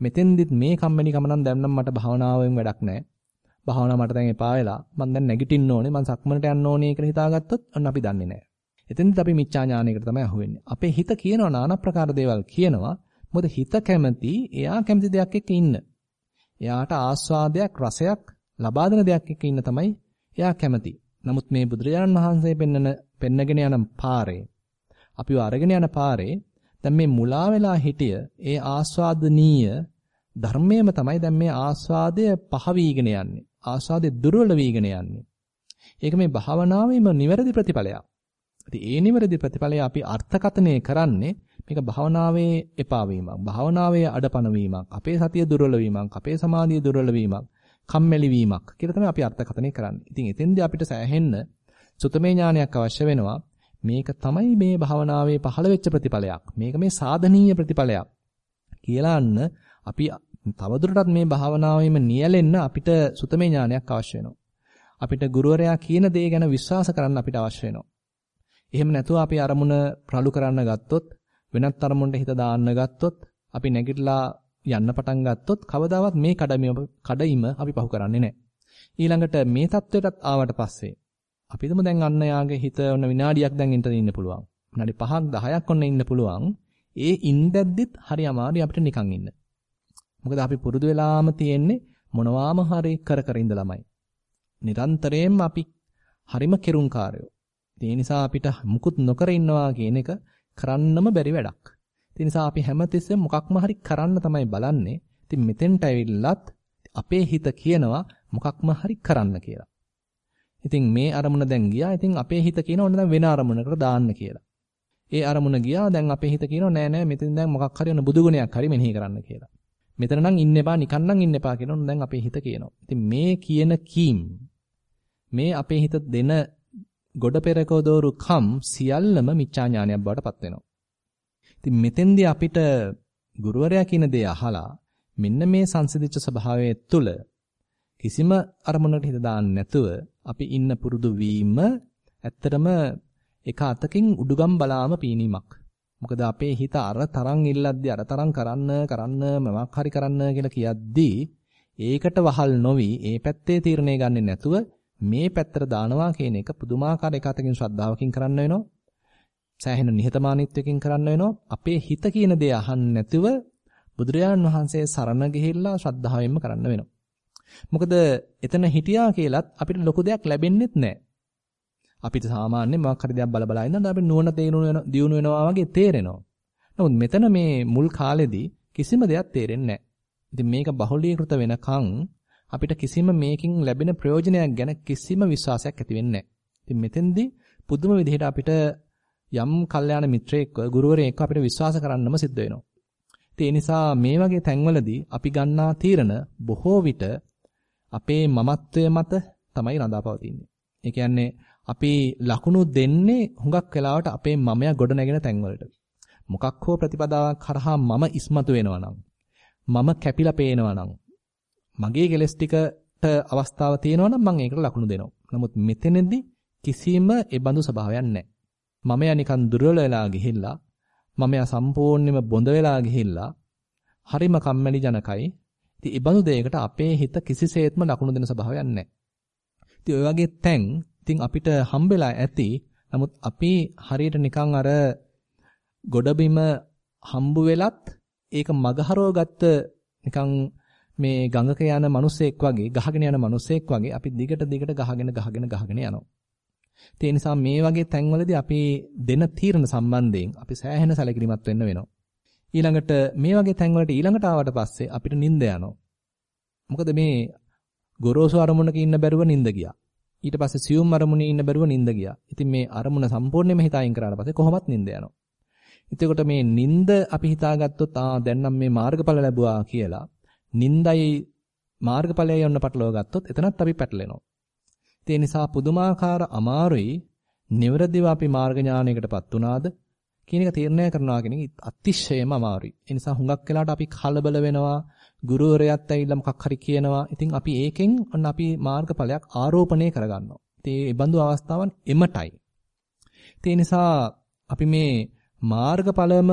මෙතෙන්දිත් මේ කම්මැලිකම නම් දැන් නම් මට භාවනාවෙන් වැඩක් නැහැ. භාවනාව මට දැන් එපා වෙලා. මම දැන් නැගිටින්න ඕනේ. මම සක්මනට යන්න ඕනේ කියලා හිතාගත්තොත් අන්න අපි දන්නේ නැහැ. එතෙන්දිත් අපි මිච්ඡා ඥානයකට තමයි අහුවෙන්නේ. අපේ හිත කියනවා নানা ප්‍රකාර දේවල් කියනවා. මොකද හිත කැමති එයා කැමති දෙයක් එක්ක ඉන්න. එයාට ආස්වාදයක් රසයක් ලබා දෙන දෙයක් එක්ක ඉන්න තමයි එයා කැමති. නමුත් මේ බුදුරජාණන් වහන්සේ පෙන්නන පෙන්නගෙන යන පාරේ අපිව අරගෙන යන පාරේ දැන් මේ මුලා වෙලා හිටිය ඒ ආස්වාදනීය ධර්මයේම තමයි දැන් මේ ආස්වාදය පහ වීගෙන යන්නේ. ආස්වාදේ දුර්වල වීගෙන යන්නේ. ඒක මේ භාවනාවේම නිවැරදි ප්‍රතිඵලයක්. ඉතින් ඒ නිවැරදි ප්‍රතිඵලය අපි අර්ථකථනය කරන්නේ මේක භාවනාවේ එපා වීමක්, භාවනාවේ අඩපණ වීමක්, අපේ සතිය දුර්වල වීමක්, අපේ සමාධිය දුර්වල වීමක්, කම්මැලි වීමක් කියලා තමයි අපි අර්ථකථනය කරන්නේ. ඉතින් එතෙන්දී අපිට සෑහෙන්න සුතමේ ඥානයක් අවශ්‍ය වෙනවා. මේක තමයි මේ භාවනාවේ පහළ වෙච්ච ප්‍රතිඵලයක්. මේක මේ සාධනීය ප්‍රතිඵලයක් කියලා අපි තවදුරටත් මේ භාවනාවෙම නියැලෙන්න අපිට සුතමේ ඥානයක් අවශ්‍ය වෙනවා. අපිට ගුරුවරයා කියන දේ ගැන විශ්වාස කරන්න අපිට අවශ්‍ය වෙනවා. එහෙම නැතුව අපි අරමුණ රළු කරන්න ගත්තොත් වෙනත් අරමුණට හිත දාන්න ගත්තොත් අපි නැගිටලා යන්න පටන් ගත්තොත් කවදාවත් මේ කඩමිය කඩයිම අපි පහු කරන්නේ නැහැ. ඊළඟට මේ தത്വෙටත් ආවට පස්සේ අපි හිතමු දැන් අන්න යාගේ හිත ඔන්න විනාඩියක් දැන් ඉන්න ඉන්න පුළුවන්. විනාඩි 5ක් 10ක් ඔන්න ඉන්න පුළුවන්. ඒ ඉන්දැද්දිත් හරි අමාරුයි අපිට නිකන් ඉන්න. මොකද අපි පුරුදු වෙලාම තියෙන්නේ මොනවාම හරි කර කර ඉඳලාමයි. නිරන්තරයෙන්ම අපි හරිම කෙරුම්කාරයෝ. ඒ නිසා අපිට මුකුත් නොකර ඉන්නවා කියන එක කරන්නම බැරි වැඩක්. ඒ නිසා අපි හැමතිස්සෙම මොකක්ම හරි කරන්න තමයි බලන්නේ. ඉතින් මෙතෙන්ට ඇවිල්ලත් අපේ හිත කියනවා මොකක්ම හරි කරන්න කියලා. ඉතින් මේ අරමුණ දැන් ගියා. ඉතින් අපේ හිත කියනවා ඔන්න දැන් වෙන අරමුණකට දාන්න කියලා. ඒ අරමුණ ගියා. දැන් අපේ හිත කියනවා නෑ නෑ මෙතෙන් දැන් මොකක් හරි ඔන්න බුදුගුණයක් හරි මෙනෙහි කරන්න කියලා. මෙතන නම් ඉන්න එපා නිකන් නම් ඉන්න එපා කියනවා. දැන් අපේ හිත කියනවා. ඉතින් මේ කියන කීම් මේ අපේ හිත දෙන ගොඩ පෙරකෝදෝරු කම් සියල්ලම මිච්ඡා ඥානයක් බවට පත් වෙනවා. ඉතින් මෙතෙන්දී අපිට ගුරුවරයා කියන දේ අහලා මෙන්න මේ සංසිඳිච්ච ස්වභාවය තුළ කිසිම අරමුණකට හිත දාන්න නැතුව අපි ඉන්න පුරුදු වීම ඇත්තටම එක අතකින් උඩුගම් බලාම පීනීමක්. මොකද අපේ හිත අර තරම් ඉල්ලද්දි අර තරම් කරන්න කරන්න මමක් හරි කරන්න කියලා කියද්දී ඒකට වහල් නොවි ඒ පැත්තේ තීරණය ගන්නෙ නැතුව මේ පැත්තට දානවා කියන එක පුදුමාකාර එක අතකින් ශ්‍රද්ධාවකින් කරන්න වෙනවා. සෑහෙන නිහතමානීත්වයකින් කරන්න වෙනවා. අපේ හිත කියන දේ අහන්න නැතුව බුදුරජාණන් වහන්සේ සරණ ගිහිල්ලා ශ්‍රද්ධාවෙන්ම කරන්න වෙනවා. මොකද එතන හිටියා කියලත් අපිට ලොකු දෙයක් ලැබෙන්නේත් නැහැ. අපිට සාමාන්‍ය මොකක් හරි දෙයක් බල බල ඉඳන් අපිට නුවණ තේරුණු වෙන දියුණු වෙනවා වගේ තේරෙනවා. නමුත් මෙතන මේ මුල් කාලෙදී කිසිම දෙයක් තේරෙන්නේ නැහැ. ඉතින් මේක බහුලීකృత වෙනකන් අපිට කිසිම මේකින් ලැබෙන ප්‍රයෝජනයක් ගැන කිසිම විශ්වාසයක් ඇති වෙන්නේ නැහැ. ඉතින් මෙතෙන්දී පුදුම විදිහට අපිට යම් කල්යාණ මිත්‍රයෙක්ව ගුරුවරයෙක්ව අපිට විශ්වාස කරන්නම සිද්ධ වෙනවා. ඒ නිසා මේ වගේ තැන්වලදී අපි ගන්නා තීරණ බොහෝ විට අපේ මමත්වය මත තමයි රඳාපවතින්නේ. ඒ කියන්නේ අපි ලකුණු දෙන්නේ හුඟක් වෙලාවට අපේ මමයා ගොඩ නැගෙන තැන්වලට. මොකක් හෝ ප්‍රතිපදාවක් කරහා මම ඉස්මතු වෙනවා නම් මම කැපිලා පේනවා නම් මගේ කෙලස් ටිකට අවස්ථාව තියෙනවා නම් මම ඒකට ලකුණු දෙනවා. නමුත් මෙතනදී කිසිම ඒ බඳු ස්වභාවයක් නැහැ. මමයා නිකන් දුර්වල වෙලා ගිහිල්ලා මමයා සම්පූර්ණයෙන්ම බොඳ වෙලා ගිහිල්ලා හරිම කම්මැලි ජනකයි. ඉතින් ඒ බඳු දෙයකට අපේ හිත කිසිසේත්ම ලකුණු දෙන ස්වභාවයක් නැහැ. ඉතින් ඔය වගේ තැන් ඉතින් අපිට හම්බෙලා ඇති. නමුත් අපි හරියට නිකන් අර ගොඩබිම හම්බ වෙලත් ඒක මගහරව ගත්ත නිකන් මේ ගඟක යන මිනිසෙක් වගේ ගහගෙන යන මිනිසෙක් වගේ අපි දිගට දිගට ගහගෙන ගහගෙන ගහගෙන යනවා. ඒ නිසා මේ වගේ තැන්වලදී අපි දෙන තීරණ සම්බන්ධයෙන් අපි සෑහෙන සැලකිලිමත් වෙන්න වෙනවා. ඊළඟට මේ වගේ තැන්වලට ඊළඟට ආවට පස්සේ අපිට නිින්ද යනවා. මොකද මේ ගොරෝසු අරමුණක ඉන්න බැරුව නිින්ද ගියා. ඊට පස්සේ සියුම් අරමුණේ ඉන්න බැරුව නිින්ද ගියා. ඉතින් මේ අරමුණ සම්පූර්ණයෙන්ම හිත අයින් කරාට පස්සේ කොහොමත් නිින්ද යනවා. එතකොට මේ නිින්ද අපි හිතාගත්තොත් ආ දැන් නම් මේ මාර්ගඵල ලැබුවා කියලා නිින්දයි මාර්ගඵලයයි යන්න පටලවා ගත්තොත් එතනත් අපි පැටලෙනවා. ඒ නිසා පුදුමාකාර අමාරුයි නිවරදිව අපි මාර්ග ඥානයකටපත් උනාද කියන එක තීරණය කරනවා කියන එක අතිශයම අමාරුයි. ඒ නිසා හුඟක් වෙලාවට අපි කලබල වෙනවා, ගුරුවරයාත් ඇවිල්ලා මොකක් හරි කියනවා. ඉතින් අපි ඒකෙන් ඔන්න අපි මාර්ගඵලයක් ආරෝපණය කරගන්නවා. ඉතින් මේ බඳු අවස්ථාවන් එමටයි. ඒ නිසා අපි මේ මාර්ගඵලම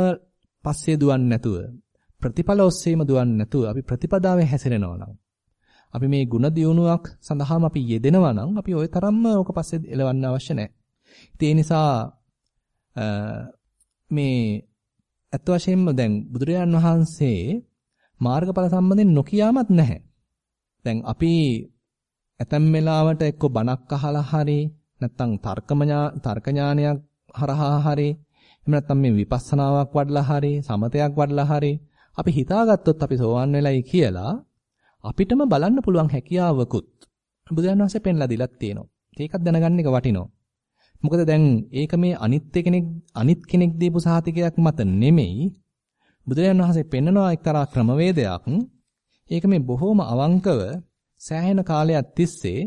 පස්සේ දුවන්නේ නැතුව ප්‍රතිඵල ඔස්සේම දුවන්නේ නැතුව අපි ප්‍රතිපදාවේ හැසිරෙනවා නම් අපි මේ ಗುಣ දියුණුවක් සඳහාම අපි යෙදෙනවා නම් අපි ওই තරම්ම ඕක පස්සේ එලවන්න අවශ්‍ය නැහැ. ඒ නිසා මේ අත් වශයෙන්ම දැන් බුදුරජාන් වහන්සේ මාර්ගඵල සම්බන්ධයෙන් නොකියාමත් නැහැ. දැන් අපි ඇතැම් වෙලාවට එක්ක බණක් අහලා හරි නැත්නම් තර්ක ඥානයක් හරහා හරි එහෙම නැත්නම් මේ විපස්සනාවක් වඩලා හරි සමතයක් වඩලා හරි අපි හිතාගත්තොත් අපි සෝවන් වෙලයි කියලා අපිටම බලන්න පුළුවන් හැකියාවකුත් බුදුන් වහන්සේ පෙන්ලා දීලා තියෙනවා. ඒකත් දැනගන්න එක වටිනවා. මොකද දැන් ඒක මේ අනිත් කෙනෙක් අනිත් කෙනෙක් දීපු සාතිකයක් මත නෙමෙයි බුදුන් වහන්සේ පෙන්නනවා එක්තරා ක්‍රමවේදයක්. ඒක මේ බොහොම අවංකව සෑහෙන කාලයක් තිස්සේ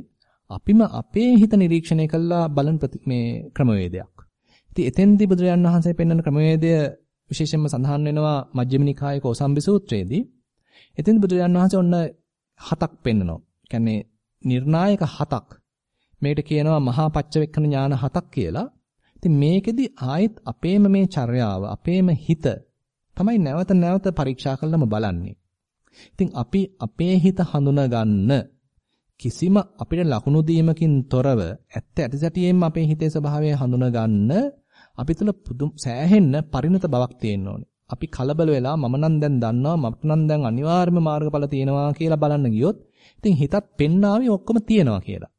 අපිම අපේ හිත නිරීක්ෂණය කළා බලන මේ ක්‍රමවේදයක්. ඉතින් එතෙන්දී බුදුරජාන් වහන්සේ පෙන්වන ක්‍රමවේදය විශේෂයෙන්ම සඳහන් වෙනවා මජ්ක්‍ධිම නිකායේ කෝසම්බි සූත්‍රයේදී. එතෙන්දී බුදුරජාන් වහන්සේ ඔන්න හතක් පෙන්වනවා. කියන්නේ නිර්ණායක හතක්. මේකට කියනවා මහා පච්චවෙක්කන ඥාන හතක් කියලා. ඉතින් මේකෙදි ආයෙත් අපේම මේ චර්යාව, අපේම හිත තමයි නැවත නැවත පරීක්ෂා කළම බලන්නේ. ඉතින් අපි අපේ හිත හඳුනගන්න කිසිම අපිට ලකුණු දීමකින් තොරව ඇත්ත ඇටසැටියෙන්ම අපේ හිතේ ස්වභාවය හඳුනගන්න අපි තුල පුදුම සෑහෙන්න පරිණත බවක් තියෙන්න ඕනේ. අපි කලබල වෙලා මම නම් දැන් දන්නවා මට නම් දැන් අනිවාර්යයෙන්ම මාර්ගඵල තියෙනවා කියලා බලන්න ගියොත් ඉතින් හිතත් පෙන්නාවේ ඔක්කොම තියෙනවා කියලා.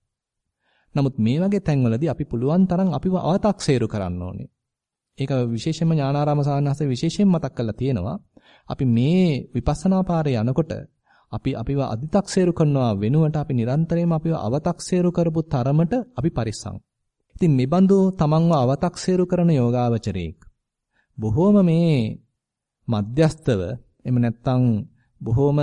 නමුත් මේ වගේ තැන්වලදී අපි පුළුවන් තරම් අපිව අව탁සේරු කරන්න ඕනේ. ඒක විශේෂයෙන්ම ඥානාරාම සාහනහස විශේෂයෙන් මතක් කරලා තියෙනවා. අපි මේ විපස්සනා පාරේ යනකොට අපි අපිව අදි탁සේරු කරනවා වෙනුවට අපි නිරන්තරයෙන්ම අපිව අව탁සේරු කරපු තරමට අපි පරිස්සම්. ඉතින් මේ බඳු තමන්ව අව탁සේරු කරන යෝගාවචරයෙක් බොහෝම මේ මධ්‍යස්තව එහෙම නැත්නම් බොහෝම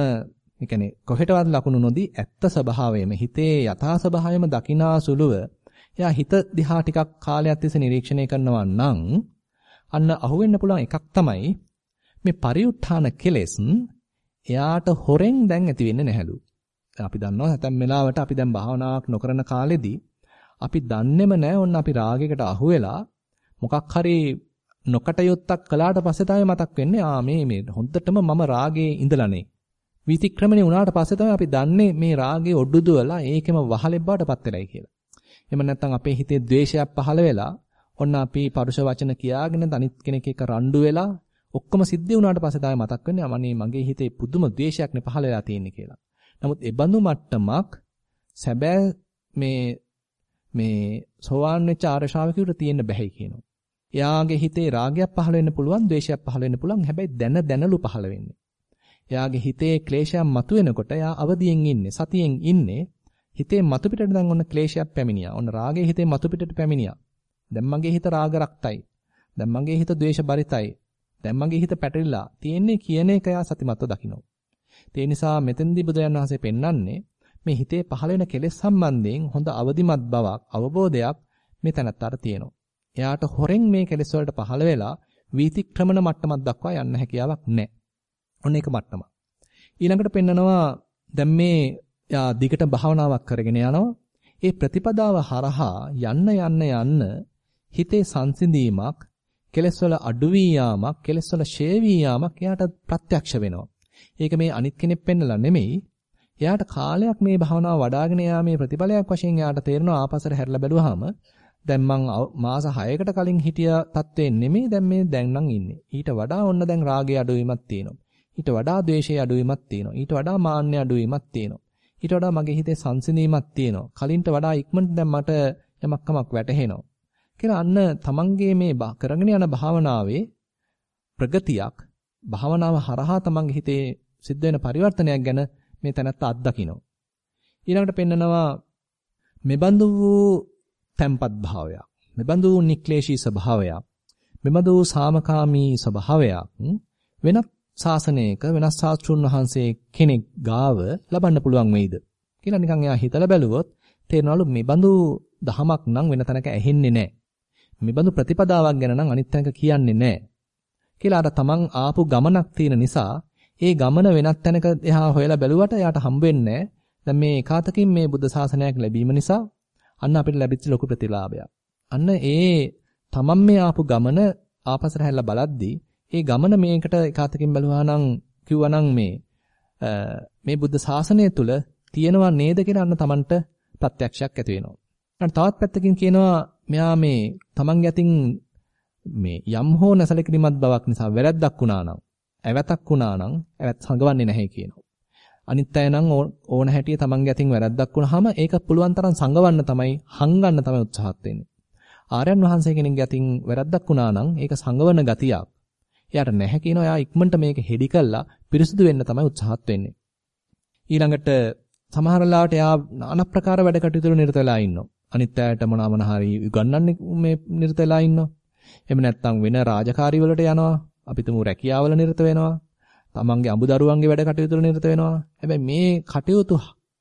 ඒ කියන්නේ කොහෙටවත් ලකුණු නොදී ඇත්ත ස්වභාවයම හිතේ යථා ස්වභාවයම දකිනා සුළුව එයා හිත දිහා ටිකක් කාලයක් තිස්සේ නිරීක්ෂණය කරනවා නම් අන්න අහුවෙන්න පුළුවන් එකක් තමයි මේ පරිඋත්ථාන කෙලෙස් එයාට හොරෙන් දැන් ඇති වෙන්නේ නැහැලු. අපි දන්නවා හැතැම් වෙලාවට අපි දැන් භාවනාවක් නොකරන කාලෙදී අපි දන්නේම නැහැ ඔන්න අපි රාගයකට අහු වෙලා මොකක් හරි නොකටයුත්තක් කළාට පස්සේ තමයි මතක් වෙන්නේ ආ මේ මේ හොඳටම මම රාගයේ ඉඳලානේ විතික්‍රමණය වුණාට පස්සේ තමයි අපි දන්නේ මේ රාගයේ ඔඩුදුවලා ඒකෙම වහලෙක් බවටපත් වෙලයි කියලා. එහෙම නැත්නම් අපේ හිතේ ද්වේෂයක් පහළ වෙලා ඔන්න අපි පරුෂ වචන කියාගෙන අනිත් කෙනෙක් එක්ක රණ්ඩු වෙලා ඔක්කොම සිද්ධ වුණාට පස්සේ තමයි මතක් වෙන්නේ අමනේ මගේ හිතේ පුදුම ද්වේෂයක් නේ පහළ වෙලා තියෙන්නේ කියලා. නමුත් ඒ බඳු මට්ටමක් සැබෑ මේ මේ සෝවාන් වෙච්ච ආර්ය ශ්‍රාවකයෙකුට තියෙන්න බැහැ කියනවා. එයාගේ හිතේ රාගයක් පහළ වෙන්න පුළුවන්, ද්වේෂයක් පහළ වෙන්න පුළුවන්. හැබැයි දැන දැනලු පහළ වෙන්නේ. එයාගේ හිතේ ක්ලේශයක් මතුවෙනකොට එයා අවදියෙන් ඉන්නේ, සතියෙන් ඉන්නේ. හිතේ මතු පිටට දැන් ඔන්න ක්ලේශයක් පැමිණියා. ඔන්න රාගයේ හිතේ මතු පිටට පැමිණියා. දැන් මගේ හිත රාග රක්තයි. දැන් මගේ හිත ද්වේෂ බරිතයි. දැන් මගේ හිත පැටලිලා තියෙන්නේ කියන එක එයා සතිමත්ව දකිනවා. ඒ නිසා මෙතෙන්දී බුදුරජාණන් වහන්සේ පෙන්වන්නේ මේ හිතේ පහළ වෙන කෙලෙස් සම්බන්ධයෙන් හොඳ අවදිමත් බවක් අවබෝධයක් මේ තැනත්තාට තියෙනවා. එයාට හොරෙන් මේ කෙලෙස් වලට පහළ වෙලා වීතික්‍රමන මට්ටමක් දක්වා යන්න හැකියාවක් නැහැ. ඔන්න ඒක මට්ටම. ඊළඟට පෙන්නනවා දැන් මේ යා දිගට භාවනාවක් කරගෙන යනවා. ඒ ප්‍රතිපදාව හරහා යන්න යන්න යන්න හිතේ සංසිඳීමක්, කෙලෙස් වල අඩු වී යාමක්, කෙලෙස් වල ෂේ වී යාමක් එයාට ප්‍රත්‍යක්ෂ වෙනවා. ඒක මේ අනිත් කෙනෙක් පෙන්නලා නෙමෙයි. එයාට කාලයක් මේ භාවනාව වඩ아가ගෙන යාමේ ප්‍රතිඵලයක් වශයෙන් එයාට තේරෙනවා ආපසට හැරිලා බැලුවාම දැන් මං මාස 6කට කලින් හිටිය තත්ත්වෙ නෙමෙයි දැන් මේ දැන් නම් ඉන්නේ. ඊට වඩා ඔන්න දැන් රාගයේ අඩුවීමක් තියෙනවා. ඊට වඩා ද්වේෂයේ අඩුවීමක් තියෙනවා. ඊට වඩා මාන්නයේ අඩුවීමක් තියෙනවා. ඊට වඩා මගේ හිතේ සංසිඳීමක් තියෙනවා. කලින්ට වඩා ඉක්මනට දැන් මට යමක් කමක් වැටහෙනවා. කියලා අන්න තමන්ගේ මේ කරගෙන යන භාවනාවේ ප්‍රගතියක් භාවනාව හරහා තමන්ගේ හිතේ සිද්ධ වෙන පරිවර්තනයක් ගැන මේ තැනත්ත අත්දකිනවා. ඊළඟට පෙන්නනවා මෙබඳු වූ tempat භාවයක්. මෙබඳු වූ නික්ලේශී ස්වභාවයක්. මෙබඳු වූ සාමකාමී ස්වභාවයක් වෙනත් ශාසනයක වෙනස් ශාස්ත්‍රුන් වහන්සේ කෙනෙක් ගාව ලබන්න පුළුවන් වෙයිද කියලා නිකන් එයා හිතලා බැලුවොත් තේරෙනවලු මෙබඳු දහමක් නම් වෙන තැනක ඇහෙන්නේ නැහැ. මෙබඳු ප්‍රතිපදාවක් ගැන නම් අනිත් තැනක කියන්නේ නැහැ. කියලා අර තමන් ආපු ගමනක් තියෙන නිසා ඒ ගමන වෙනත් තැනක එහා හොයලා බැලුවට එයාට හම්බ වෙන්නේ දැන් මේ එකාතකින් මේ බුද්ධ ශාසනයක් ලැබීම නිසා අන්න අපිට ලැබිච්ච ලොකු ප්‍රතිලාභයක්. අන්න ඒ තමන් මේ ආපු ගමන ආපසට හැල්ලා බලද්දී ඒ ගමන මේකට එකාතකින් බැලුවා නම් කිව්වා නම් මේ මේ බුද්ධ ශාසනය තුල තියෙනවා නේද කියලා අන්න තමන්ට ප්‍රත්‍යක්ෂයක් ඇති වෙනවා. ඊට තවත් පැත්තකින් කියනවා මෙයා මේ තමන් යතින් මේ යම් හෝ නැසලකිරීමත් බවක් නිසා වැරද්දක් වුණා නම් ඇවතක් වුණා නම් ඇවත් සංගවන්නේ නැහැ කියනවා. අනිත් අය නම් ඕන හැටිය තමන්ගේ අතින් වැරද්දක් වුණාම ඒක පුළුවන් තරම් සංගවන්න තමයි හංගන්න තමයි උත්සාහත් වෙන්නේ. ආර්යයන් වහන්සේ කෙනෙක්ගේ අතින් වැරද්දක් වුණා නම් ඒක සංගවන ගතියක්. එයාට නැහැ කියනවා එයා ඉක්මනට මේක හෙඩි කළා පිරිසුදු වෙන්න තමයි උත්සාහත් වෙන්නේ. ඊළඟට සමහර ලාවට එයා নানা ප්‍රකාර වැඩ කටයුතු වල නිරත වෙලා ඉන්නවා. අනිත් අයට මොනවා මොන හරි උගන්වන්නේ මේ නිරත වෙලා ඉන්නවා. එහෙම නැත්නම් වෙන රාජකාරී වලට යනවා. අපි තුමු රැකියාවල නිරත වෙනවා. තමන්ගේ අඹදරුවන්ගේ වැඩ කටයුතු වල නිරත වෙනවා. හැබැයි මේ කටයුතු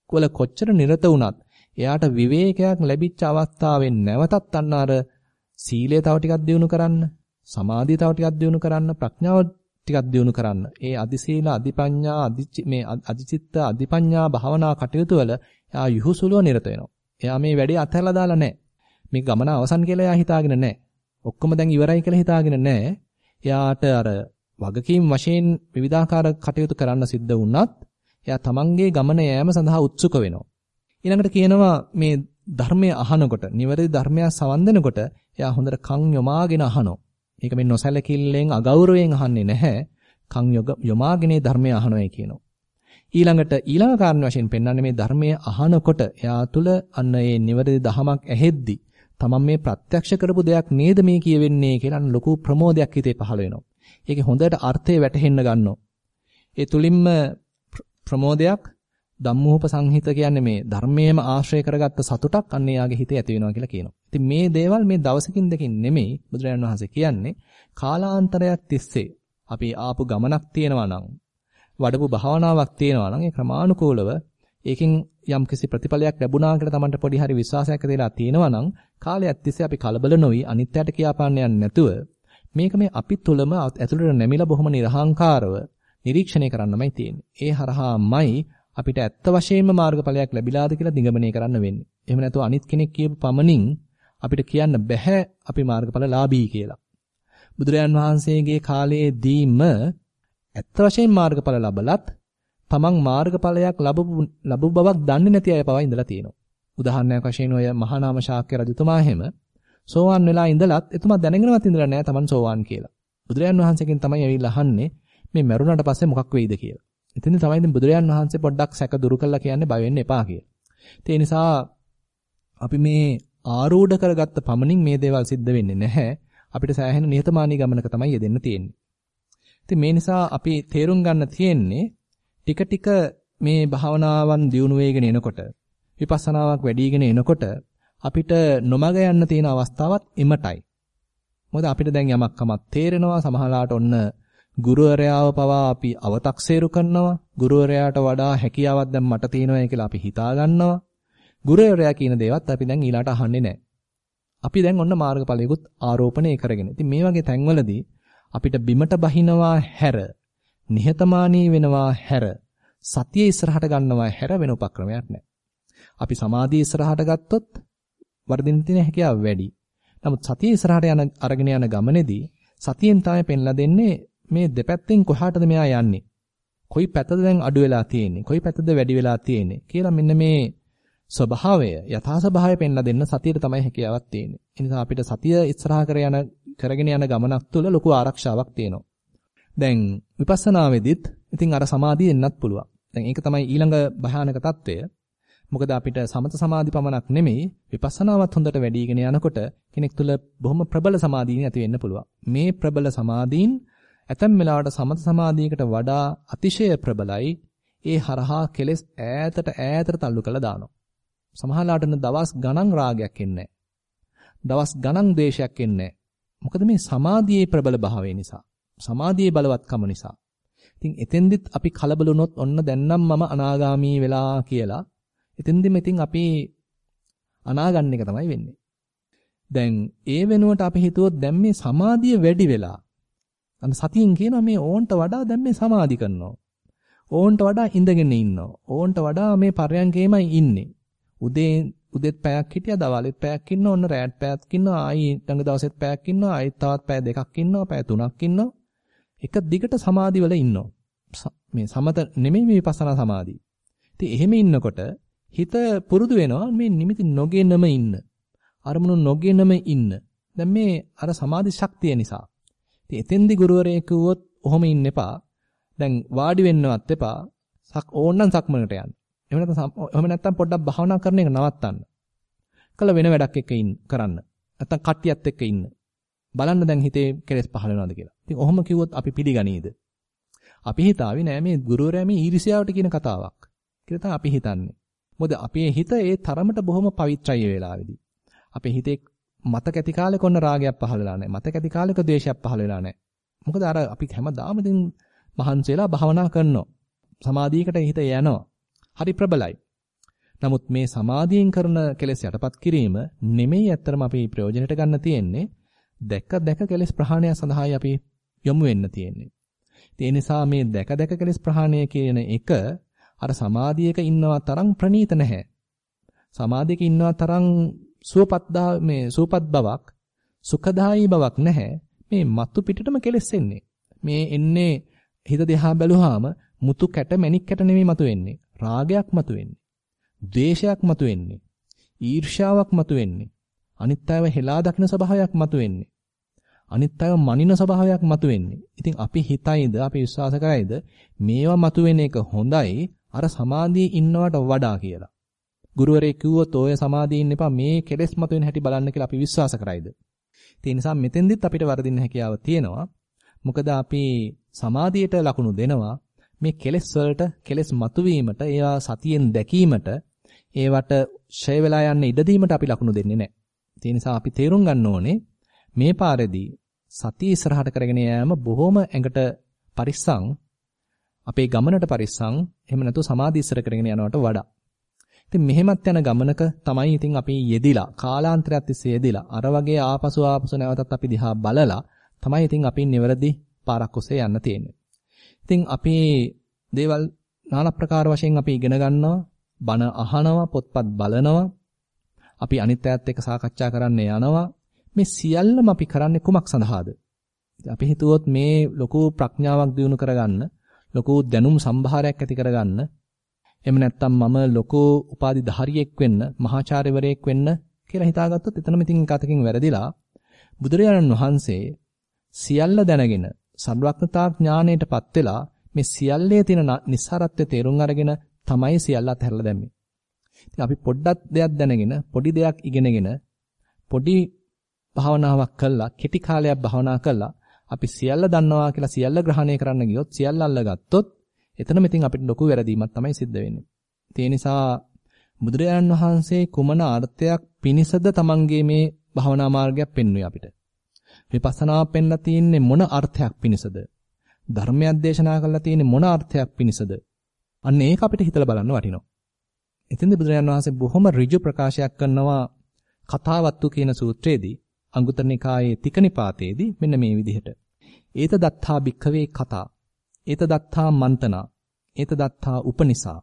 වල කොච්චර නිරත වුණත් එයාට විවේකයක් ලැබිච්ච අවස්ථාවෙන් නැවතත් අන්න අර සීලය තව ටිකක් දියුණු කරන්න, සමාධිය තව ටිකක් දියුණු කරන්න, ප්‍රඥාව ටිකක් දියුණු කරන්න. ඒ අදිසීල, අදිපඤ්ඤා, මේ අදිචිත්ත, අදිපඤ්ඤා භාවනා කටයුතු වල එයා යහුසුලුව නිරත වෙනවා. එයා මේ වැඩේ අතහැරලා දාලා නැහැ. මේ ගමන අවසන් කියලා එයා හිතාගෙන නැහැ. ඔක්කොම දැන් ඉවරයි කියලා හිතාගෙන නැහැ. එයාට අර වගකීම් වශයෙන් විවිධාකාර කටයුතු කරන්න සිද්ධ වුණත් එයා තමන්ගේ ගමන යෑම සඳහා උත්සුක වෙනවා. ඊළඟට කියනවා මේ ධර්මය අහනකොට, නිවැරදි ධර්මයක් සවන් දෙනකොට එයා හොඳට කන් යොමාගෙන අහනවා. ඒක මේ නොසැලකිල්ලෙන් අගෞරවයෙන් අහන්නේ නැහැ. කන් යොමාගෙන ධර්මය අහනවායි කියනවා. ඊළඟට ඊළඟ කාරණ වශයෙන් පෙන්වන්නේ මේ ධර්මයේ අහනකොට එයා තුල අන්න ඒ නිවැරදි දහමක් ඇහෙද්දි තමන් මේ ප්‍රත්‍යක්ෂ කරපු දෙයක් නේද මේ කියවෙන්නේ කියලා ලොකු ප්‍රමෝදයක් හිතේ පහළ වෙනවා. ඒකේ හොඳට අර්ථය වැටහෙන්න ගන්නවා. ඒ තුලින්ම ප්‍රමෝදයක් ධම්මෝප සංහිත කියන්නේ මේ ධර්මයේම ආශ්‍රය කරගත්ත සතුටක් අන්න එයාගේ හිතේ ඇති වෙනවා කියලා කියනවා. ඉතින් මේ දේවල් මේ දවසකින් දෙකකින් නෙමෙයි බුදුරජාණන් වහන්සේ කියන්නේ කාලාන්තරයක් තිස්සේ අපි ආපු ගමනක් තියෙනවා නම් වඩපු භාවනාවක් තියෙනවා නම් ඒ ක්‍රමානුකූලව ඒකෙන් යම්කිසි ප්‍රතිඵලයක් ලැබුණා කියලා Tamanට පොඩි හරි විශ්වාසයක් ඇතිලා තියෙනවා නම් කාලයක් තිස්සේ අපි කලබල නොවි අනිත්‍යයට කියාපාන්න යන්නේ නැතුව මේක මේ අපි තුලම ඇතුළට නැමිලා බොහොම නිර්හංකාරව නිරීක්ෂණය කරන්නමයි තියෙන්නේ. ඒ හරහාමයි අපිට ඇත්ත වශයෙන්ම මාර්ගඵලයක් ලැබිලාද කියලා දිගමනය කරන්න වෙන්නේ. එහෙම නැතුව අනිත් කෙනෙක් කියපු පමණින් අපිට කියන්න බෑ අපි මාර්ගඵලලාභී කියලා. බුදුරයන් වහන්සේගේ කාලයේදීම ඇත්ත වශයෙන් මාර්ගඵල ලැබලත් තමන් මාර්ගඵලයක් ලැබපු ලැබු බවක් දන්නේ නැති අය පවා ඉඳලා තියෙනවා. උදාහරණයක් වශයෙන් ඔය මහානාම ශාක්‍ය රජතුමා හැම සෝවාන් වෙලා ඉඳලත් එතුමා දැනගෙනවත් ඉඳලා නැහැ තමන් සෝවාන් කියලා. බුදුරයන් වහන්සේගෙන් තමයි ඇවිල්ලා අහන්නේ මේ මරුණාට පස්සේ මොකක් වෙයිද කියලා. එතන තමයි ඉතින් බුදුරජාන් වහන්සේ පොඩ්ඩක් සැක දුරු කළා කියන්නේ බය වෙන්න එපා කියලා. ඒ නිසා අපි මේ ආරූඪ කරගත්ත පමණින් මේ දේවල් සිද්ධ වෙන්නේ නැහැ. අපිට සෑහෙන නිහතමානී ගමනක තමයි යෙදෙන්න තියෙන්නේ. ඉතින් මේ නිසා අපි තේරුම් ගන්න තියෙන්නේ ටික ටික මේ භාවනාවන් දියුණු වෙගෙන එනකොට විපස්සනාවක් වැඩිගෙන එනකොට අපිට නොමග යන්න තියෙන අවස්ථාවත් එමටයි. මොකද අපිට දැන් යමක් කමක් තේරෙනවා සමහරලාට ඔන්න ගුරුවරයාව පවා අපි අව탁සේරු කරනවා. ගුරුවරයාට වඩා හැකියාවක් දැන් මට තියෙනවා කියලා අපි හිතා ගන්නවා ගුරුවරයා කියන දේවත් අපි දැන් ඊළාට අහන්නේ නැහැ. අපි දැන් ඔන්න මාර්ගඵලයකුත් ආරෝපණය කරගෙන. ඉතින් මේ වගේ තැන්වලදී අපිට බිමට බහිනවා හැර නිහතමානී වෙනවා හැර සතිය ඉස්සරහට ගන්නවා හැර වෙන උපක්‍රමයක් නැහැ. අපි සමාධිය ඉස්සරහට ගත්තොත් වර්ධින්න තියෙන හැකියාව වැඩි. නමුත් සතිය ඉස්සරහට යන අරගෙන යන ගමනේදී සතියෙන් තමයි පෙන්ලා දෙන්නේ මේ දෙපැත්තෙන් කොහාටද මෙයා යන්නේ? කොයි පැත්තද දැන් අඩු වෙලා තියෙන්නේ? කොයි පැත්තද වැඩි වෙලා තියෙන්නේ? කියලා මෙන්න මේ ස්වභාවය යථා ස්වභාවය පෙන්ලා දෙන්න සතියට තමයි හැකියාවක් තියෙන්නේ. ඒ නිසා අපිට සතිය ඉස්සරහා කර යන කරගෙන යන ගමනක් තුළ ලොකු ආරක්ෂාවක් තියෙනවා. දැන් විපස්සනාවේදීත් ඉතින් අර සමාධිය එන්නත් පුළුවන්. දැන් ඒක තමයි ඊළඟ භයානක తত্ত্বය. මොකද අපිට සමත සමාධි පමණක් නෙමෙයි විපස්සනාවත් හොඳට වැඩි යනකොට කෙනෙක් තුළ බොහොම ප්‍රබල සමාධීන් ඇති වෙන්න පුළුවන්. මේ ප්‍රබල සමාධීන් ඇතැම් වෙලාවට සමත සමාධියකට වඩා අතිශය ප්‍රබලයි. ඒ හරහා කෙලෙස් ඈතට ඈතට තල්ලු කරලා දානවා. සමහරලාට දවස් ගණන් රාගයක් එන්නේ දවස් ගණන් ද්වේෂයක් එන්නේ මොකද මේ සමාධියේ ප්‍රබල භාවය නිසා. සමාධියේ බලවත්කම නිසා. ඉතින් එතෙන්දිත් අපි කලබල වුණොත් ඔන්න දැන්නම් මම අනාගාමී වෙලා කියලා එතෙන්දිම ඉතින් අපි අනාගන්න එක තමයි වෙන්නේ. දැන් ඒ වෙනුවට අපි හිතුවොත් දැන් මේ සමාධිය වැඩි වෙලා අන්න සතියෙන් කියනවා මේ ඕන්ට වඩා දැන් මේ සමාධි කරනවා. ඕන්ට වඩා ඉඳගෙන ඉන්නවා. ඕන්ට වඩා මේ පරයන්කේමයි ඉන්නේ. උදේ උදෙත් පැයක් හිටියා දවල්ෙත් පැයක් ඉන්නවා ඔන්න රැත් පැයක් ඉන්නවා ආයි ඊළඟ දවසෙත් පැයක් ඉන්නවා ආයි තවත් පැය දෙකක් ඉන්නවා පැය තුනක් ඉන්නවා එක දිගට සමාධි වල ඉන්නවා මේ සමත නෙමෙයි මේ විපස්සනා සමාධි. ඉතින් එහෙම ඉන්නකොට හිත පුරුදු වෙනවා මේ නිමිති නොගෙනම ඉන්න. අරමුණු නොගෙනම ඉන්න. දැන් මේ අර සමාධි ශක්තිය නිසා ඉතින් එතෙන්දි ගුරුවරයෙක් කිව්වොත් ඔහොම ඉන්න එපා. දැන් වාඩි වෙන්නවත් එපා. සක් ඕන්නම් සක්මනට යන්න. එහෙම නැත්නම් එහෙම නැත්නම් පොඩ්ඩක් භාවනා කරන එක නවත්තන්න. කළ වෙන වැඩක් එක්ක ඉන්න කරන්න. නැත්නම් කට්ටියත් එක්ක ඉන්න. බලන්න දැන් හිතේ කෙලෙස් පහළ වෙනවද කියලා. ඉතින් ඔහොම කිව්වොත් අපි පිළිගනීද? අපි හිතාවේ නෑ මේ ගුරුවරයා මේ ඊර්ෂ්‍යාවට කියන කතාවක්. කියලා තමයි අපි හිතන්නේ. මොකද අපේ හිත ඒ තරමට බොහොම පවිත්‍රාය වේලාවේදී. අපේ හිතේ මතක ඇති කාලෙක ඔන්න රාගයක් පහළ වෙලා නැහැ. මතක ඇති කාලෙක ද්වේෂයක් පහළ වෙලා නැහැ. මොකද අර අපි හැමදාම ඉතින් මහන්සි වෙලා භාවනා කරනවා. සමාධියකට හිත යනවා. හරි ප්‍රබලයි. නමුත් මේ සමාධියෙන් කරන කෙලෙස් යටපත් කිරීම නෙමෙයි ඇත්තරම අපි ප්‍රයෝජනෙට ගන්න තියෙන්නේ. දැක දැක කෙලෙස් ප්‍රහාණය සඳහායි අපි යොමු වෙන්න තියෙන්නේ. ඒ නිසා මේ දැක දැක කෙලෙස් ප්‍රහාණය කියන එක අර සමාධියක ඉන්නවා තරම් ප්‍රණීත නැහැ. සමාධියක ඉන්නවා තරම් සුවපත්දා මේ සුවපත් බවක් සුඛදායී බවක් නැහැ. මේ මත්තු පිටටම කෙලස් එන්නේ. මේ එන්නේ හිත දිහා බැලුවාම මුතු කැට මැණික් කැට නෙමෙයි මතුවෙන්නේ. රාගයක් මතුවෙන්නේ. ද්වේෂයක් මතුවෙන්නේ. ඊර්ෂ්‍යාවක් මතුවෙන්නේ. අනිත් අයව හෙලා දකින ස්වභාවයක් මතුවෙන්නේ. අනිත් අයව මනින ස්වභාවයක් මතුවෙන්නේ. ඉතින් අපි හිතයිද අපි විශ්වාස කරයිද මේවා මතුවෙන එක හොඳයි අර සමාධියේ ඉන්නවට වඩා කියලා. ගුරුවරයෙක් කිව්වොත් ඔය සමාධියේ ඉන්න එපා මේ කෙලෙස් මතුවෙන හැටි බලන්න කියලා අපි විශ්වාස කරයිද? ඒ නිසා මෙතෙන්දිත් අපිට වරදින්න හැකියාව තියෙනවා. මොකද අපි සමාධියට ලකුණු දෙනවා මේ කෙලෙස් වලට කෙලෙස් මතුවීමට ඒවා සතියෙන් දැකීමට ඒවට ඡය වෙලා යන්න ඉඩ දීමට අපි ලකුණු දෙන්නේ නැහැ. ඒ නිසා අපි තේරුම් ගන්න ඕනේ මේ පාරේදී සතිය ඉස්සරහට කරගෙන යෑම බොහොම ඇඟට පරිස්සම් අපේ ගමනට පරිස්සම් එහෙම නැතු සමාධි ඉස්සර කරගෙන යනවට වඩා ඉතින් මෙහෙමත් යන ගමනක තමයි ඉතින් අපි යෙදිලා කාලාන්තරයක් තිස්සේ යෙදිලා අර වගේ ආපසු ආපසු නැවතත් අපි දිහා බලලා තමයි ඉතින් අපි නිවැරදි පාරක් ඔස්සේ යන්න තියෙන්නේ. ඉතින් අපි දේවල් নানা ප්‍රකාර වශයෙන් අපි ඉගෙන ගන්නවා, බණ අහනවා, පොත්පත් බලනවා. අපි අනිත් අයත් එක්ක සාකච්ඡා කරන්න යනවා. මේ සියල්ලම අපි කරන්නේ කුමක් සඳහාද? අපි හිතුවොත් මේ ලොකු ප්‍රඥාවක් දිනු කරගන්න, ලොකු දැනුම් සම්භාරයක් ඇති කරගන්න එහෙම නැත්නම් මම ලොකෝ උපාධි ධාරියෙක් වෙන්න, මහාචාර්යවරයෙක් වෙන්න කියලා හිතාගත්තොත් එතනම ඉතින් කතකින් වැරදිලා බුදුරජාණන් වහන්සේ සියල්ල දැනගෙන සර්වඥතා ඥාණයටපත් වෙලා මේ සියල්ලේ තියෙන නිස්සාරත්වය තේරුම් අරගෙන තමයි සියල්ල අතහැරලා දැම්මේ. ඉතින් අපි පොඩ්ඩක් දෙයක් දැනගෙන පොඩි දෙයක් ඉගෙනගෙන පොඩි භාවනාවක් කළා කෙටි කාලයක් භාවනා කළා අපි සියල්ල දන්නවා කියලා සියල්ල ග්‍රහණය කරන්න ගියොත් සියල්ල අල්ලගත්තොත් එතනම ඉතින් අපිට ලොකු වැරදීමක් තමයි සිද්ධ වෙන්නේ. ඒ නිසා බුදුරජාණන් වහන්සේ කුමන අර්ථයක් පිනිසද තමන්ගේ මේ භවනා මාර්ගයක් පෙන්වුවේ අපිට. විපස්සනා පෙන්ලා තියෙන්නේ මොන අර්ථයක් පිනිසද? ධර්මයක් දේශනා කරලා තියෙන්නේ මොන අර්ථයක් පිනිසද? අන්න ඒක අපිට හිතලා බලන්න වටිනවා. එතෙන්දී බුදුරජාණන් වහන්සේ බොහොම ඍජු ප්‍රකාශයක් කරනවා කතාවත්තු කියන සූත්‍රයේදී අංගුත්තර නිකායේ තිකනිපාතයේදී මෙන්න මේ විදිහට. ඒත දත්තා භික්ඛවේ කතා. ඒත දත්තා මන්තනා. ඒත දත්තා උපනිසා.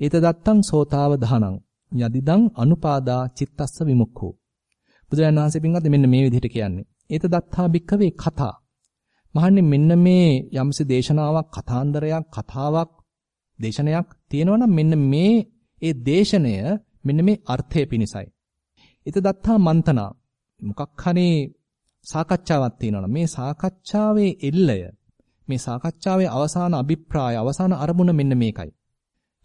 ඒත දත්තං සෝතාව දහනං. යදිදං අනුපාදා චිත්තස්ස විමුක්ඛෝ. බුදුරජාණන් වහන්සේ පින්වත් මෙන්න මේ විදිහට කියන්නේ. ඒත දත්තා භික්ඛවේ කතා. මහන්නේ මෙන්න මේ යම්සි දේශනාවක් කතාන්දරයක් කතාවක් දේශනයක් තියෙනවා මෙන්න මේ ඒ දේශනය මෙන්න මේ අර්ථය පිණිසයි. ඊට දත්තා මන්තනා මොකක් හරි සාකච්ඡාවක් තියෙනවා මේ සාකච්ඡාවේ එල්ලය මේ සාකච්ඡාවේ අවසාන අභිප්‍රාය අවසාන අරමුණ මෙන්න මේකයි.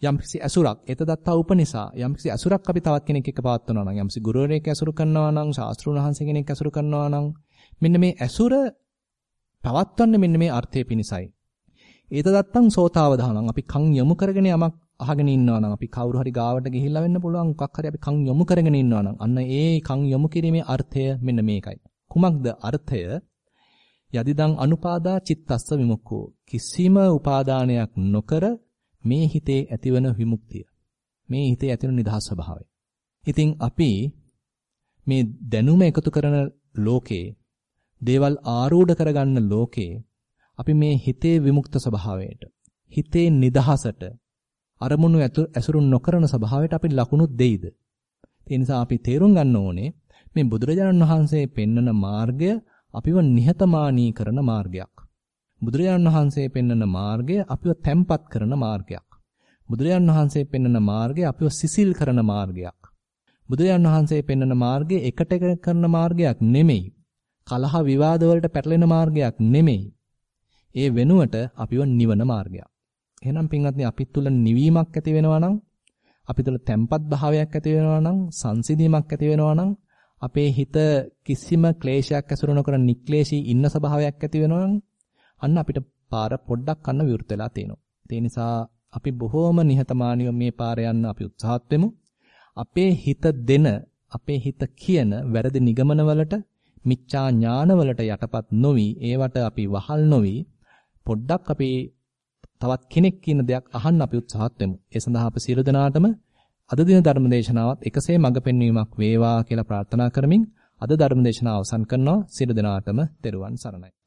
යම්කිසි ඇසුරක් එත දත්තා උපනිසා යම්කිසි ඇසුරක් අපි තවත් කෙනෙක් එක්ක පවත්වනවා නම් යම්කිසි ගුරුවරයෙක් ඇසුරු කරනවා නම් ශාස්ත්‍රුණ වහන්සේ කෙනෙක් ඇසුරු කරනවා නම් මෙන්න මේ ඇසුර පවත්වන්නේ මෙන්න මේ අර්ථය පිණිසයි. ඒත දත්තං සෝතාවධානං අපි කන් යොමු කරගෙන යමක් අහගෙන ඉන්නවා නම් අපි කවුරු හරි ගාවට ගිහිල්ලා වෙන්න පුළුවන් මොකක් හරි අපි කන් යොමු කරගෙන ඉන්නවා නම් අන්න ඒ කන් යොමු කිරීමේ අර්ථය මෙන්න මේකයි. කුමක්ද අර්ථය? යදිදං අනුපාදා චිත්තස්ස විමුක්ඛෝ කිසිම උපාදානයක් නොකර මේ හිතේ ඇතිවන විමුක්තිය. මේ හිතේ ඇතිවන නිදහස් ස්වභාවය. ඉතින් අපි මේ දැනුම එකතු කරන ලෝකේ දේවල් ආරූඪ කරගන්න ලෝකේ අපි මේ හිතේ විමුක්ත ස්වභාවයට හිතේ නිදහසට අරමුණු ඇසුරු නොකරන ස්වභාවයට අපි ලකුණු දෙයිද? ඒ නිසා අපි තේරුම් ගන්න ඕනේ මේ බුදුරජාණන් වහන්සේ පෙන්වන මාර්ගය අපිව නිහතමානී කරන මාර්ගයක්. බුදුරජාණන් වහන්සේ පෙන්වන මාර්ගය අපිව තැම්පත් කරන මාර්ගයක්. බුදුරජාණන් වහන්සේ පෙන්වන මාර්ගය අපිව සිසිල් කරන මාර්ගයක්. බුදුරජාණන් වහන්සේ පෙන්වන මාර්ගය එකට එක කරන මාර්ගයක් නෙමෙයි. කලහ විවාද වලට පැටලෙන මාර්ගයක් නෙමෙයි. ඒ වෙනුවට අපිව නිවන මාර්ගයක්. එහෙනම් පින්වත්නි අපිත් තුල නිවීමක් ඇති වෙනවා නම් අපි තුල තැම්පත් භාවයක් ඇති වෙනවා නම් සංසිඳීමක් ඇති වෙනවා නම් අපේ හිත කිසිම ක්ලේශයක් ඇසුරු නොකර නික්ලේශී ඉන්න ස්වභාවයක් ඇති වෙනවා නම් අන්න අපිට පාර පොඩ්ඩක් අන්න විවෘත වෙලා තියෙනවා. ඒ නිසා අපි බොහෝම නිහතමානීව මේ පාර යන්න අපි උත්සාහත් වෙමු. අපේ හිත දෙන, අපේ හිත කියන වැරදි නිගමනවලට, මිච්ඡා ඥානවලට යටපත් නොවි, ඒවට අපි වහල් නොවි පොඩ්ඩක් අපි තවත් කෙනෙක් කියන දෙයක් අහන්න අපි උත්සාහත් වෙමු. ඒ සඳහා අප සියලු දෙනාටම අද දින ධර්මදේශනාවත් එකසේ මඟ පෙන්වීමක් වේවා කියලා ප්‍රාර්ථනා කරමින් අද ධර්මදේශනාව අවසන් කරනවා. සියලු දෙනාටම තෙරුවන් සරණයි.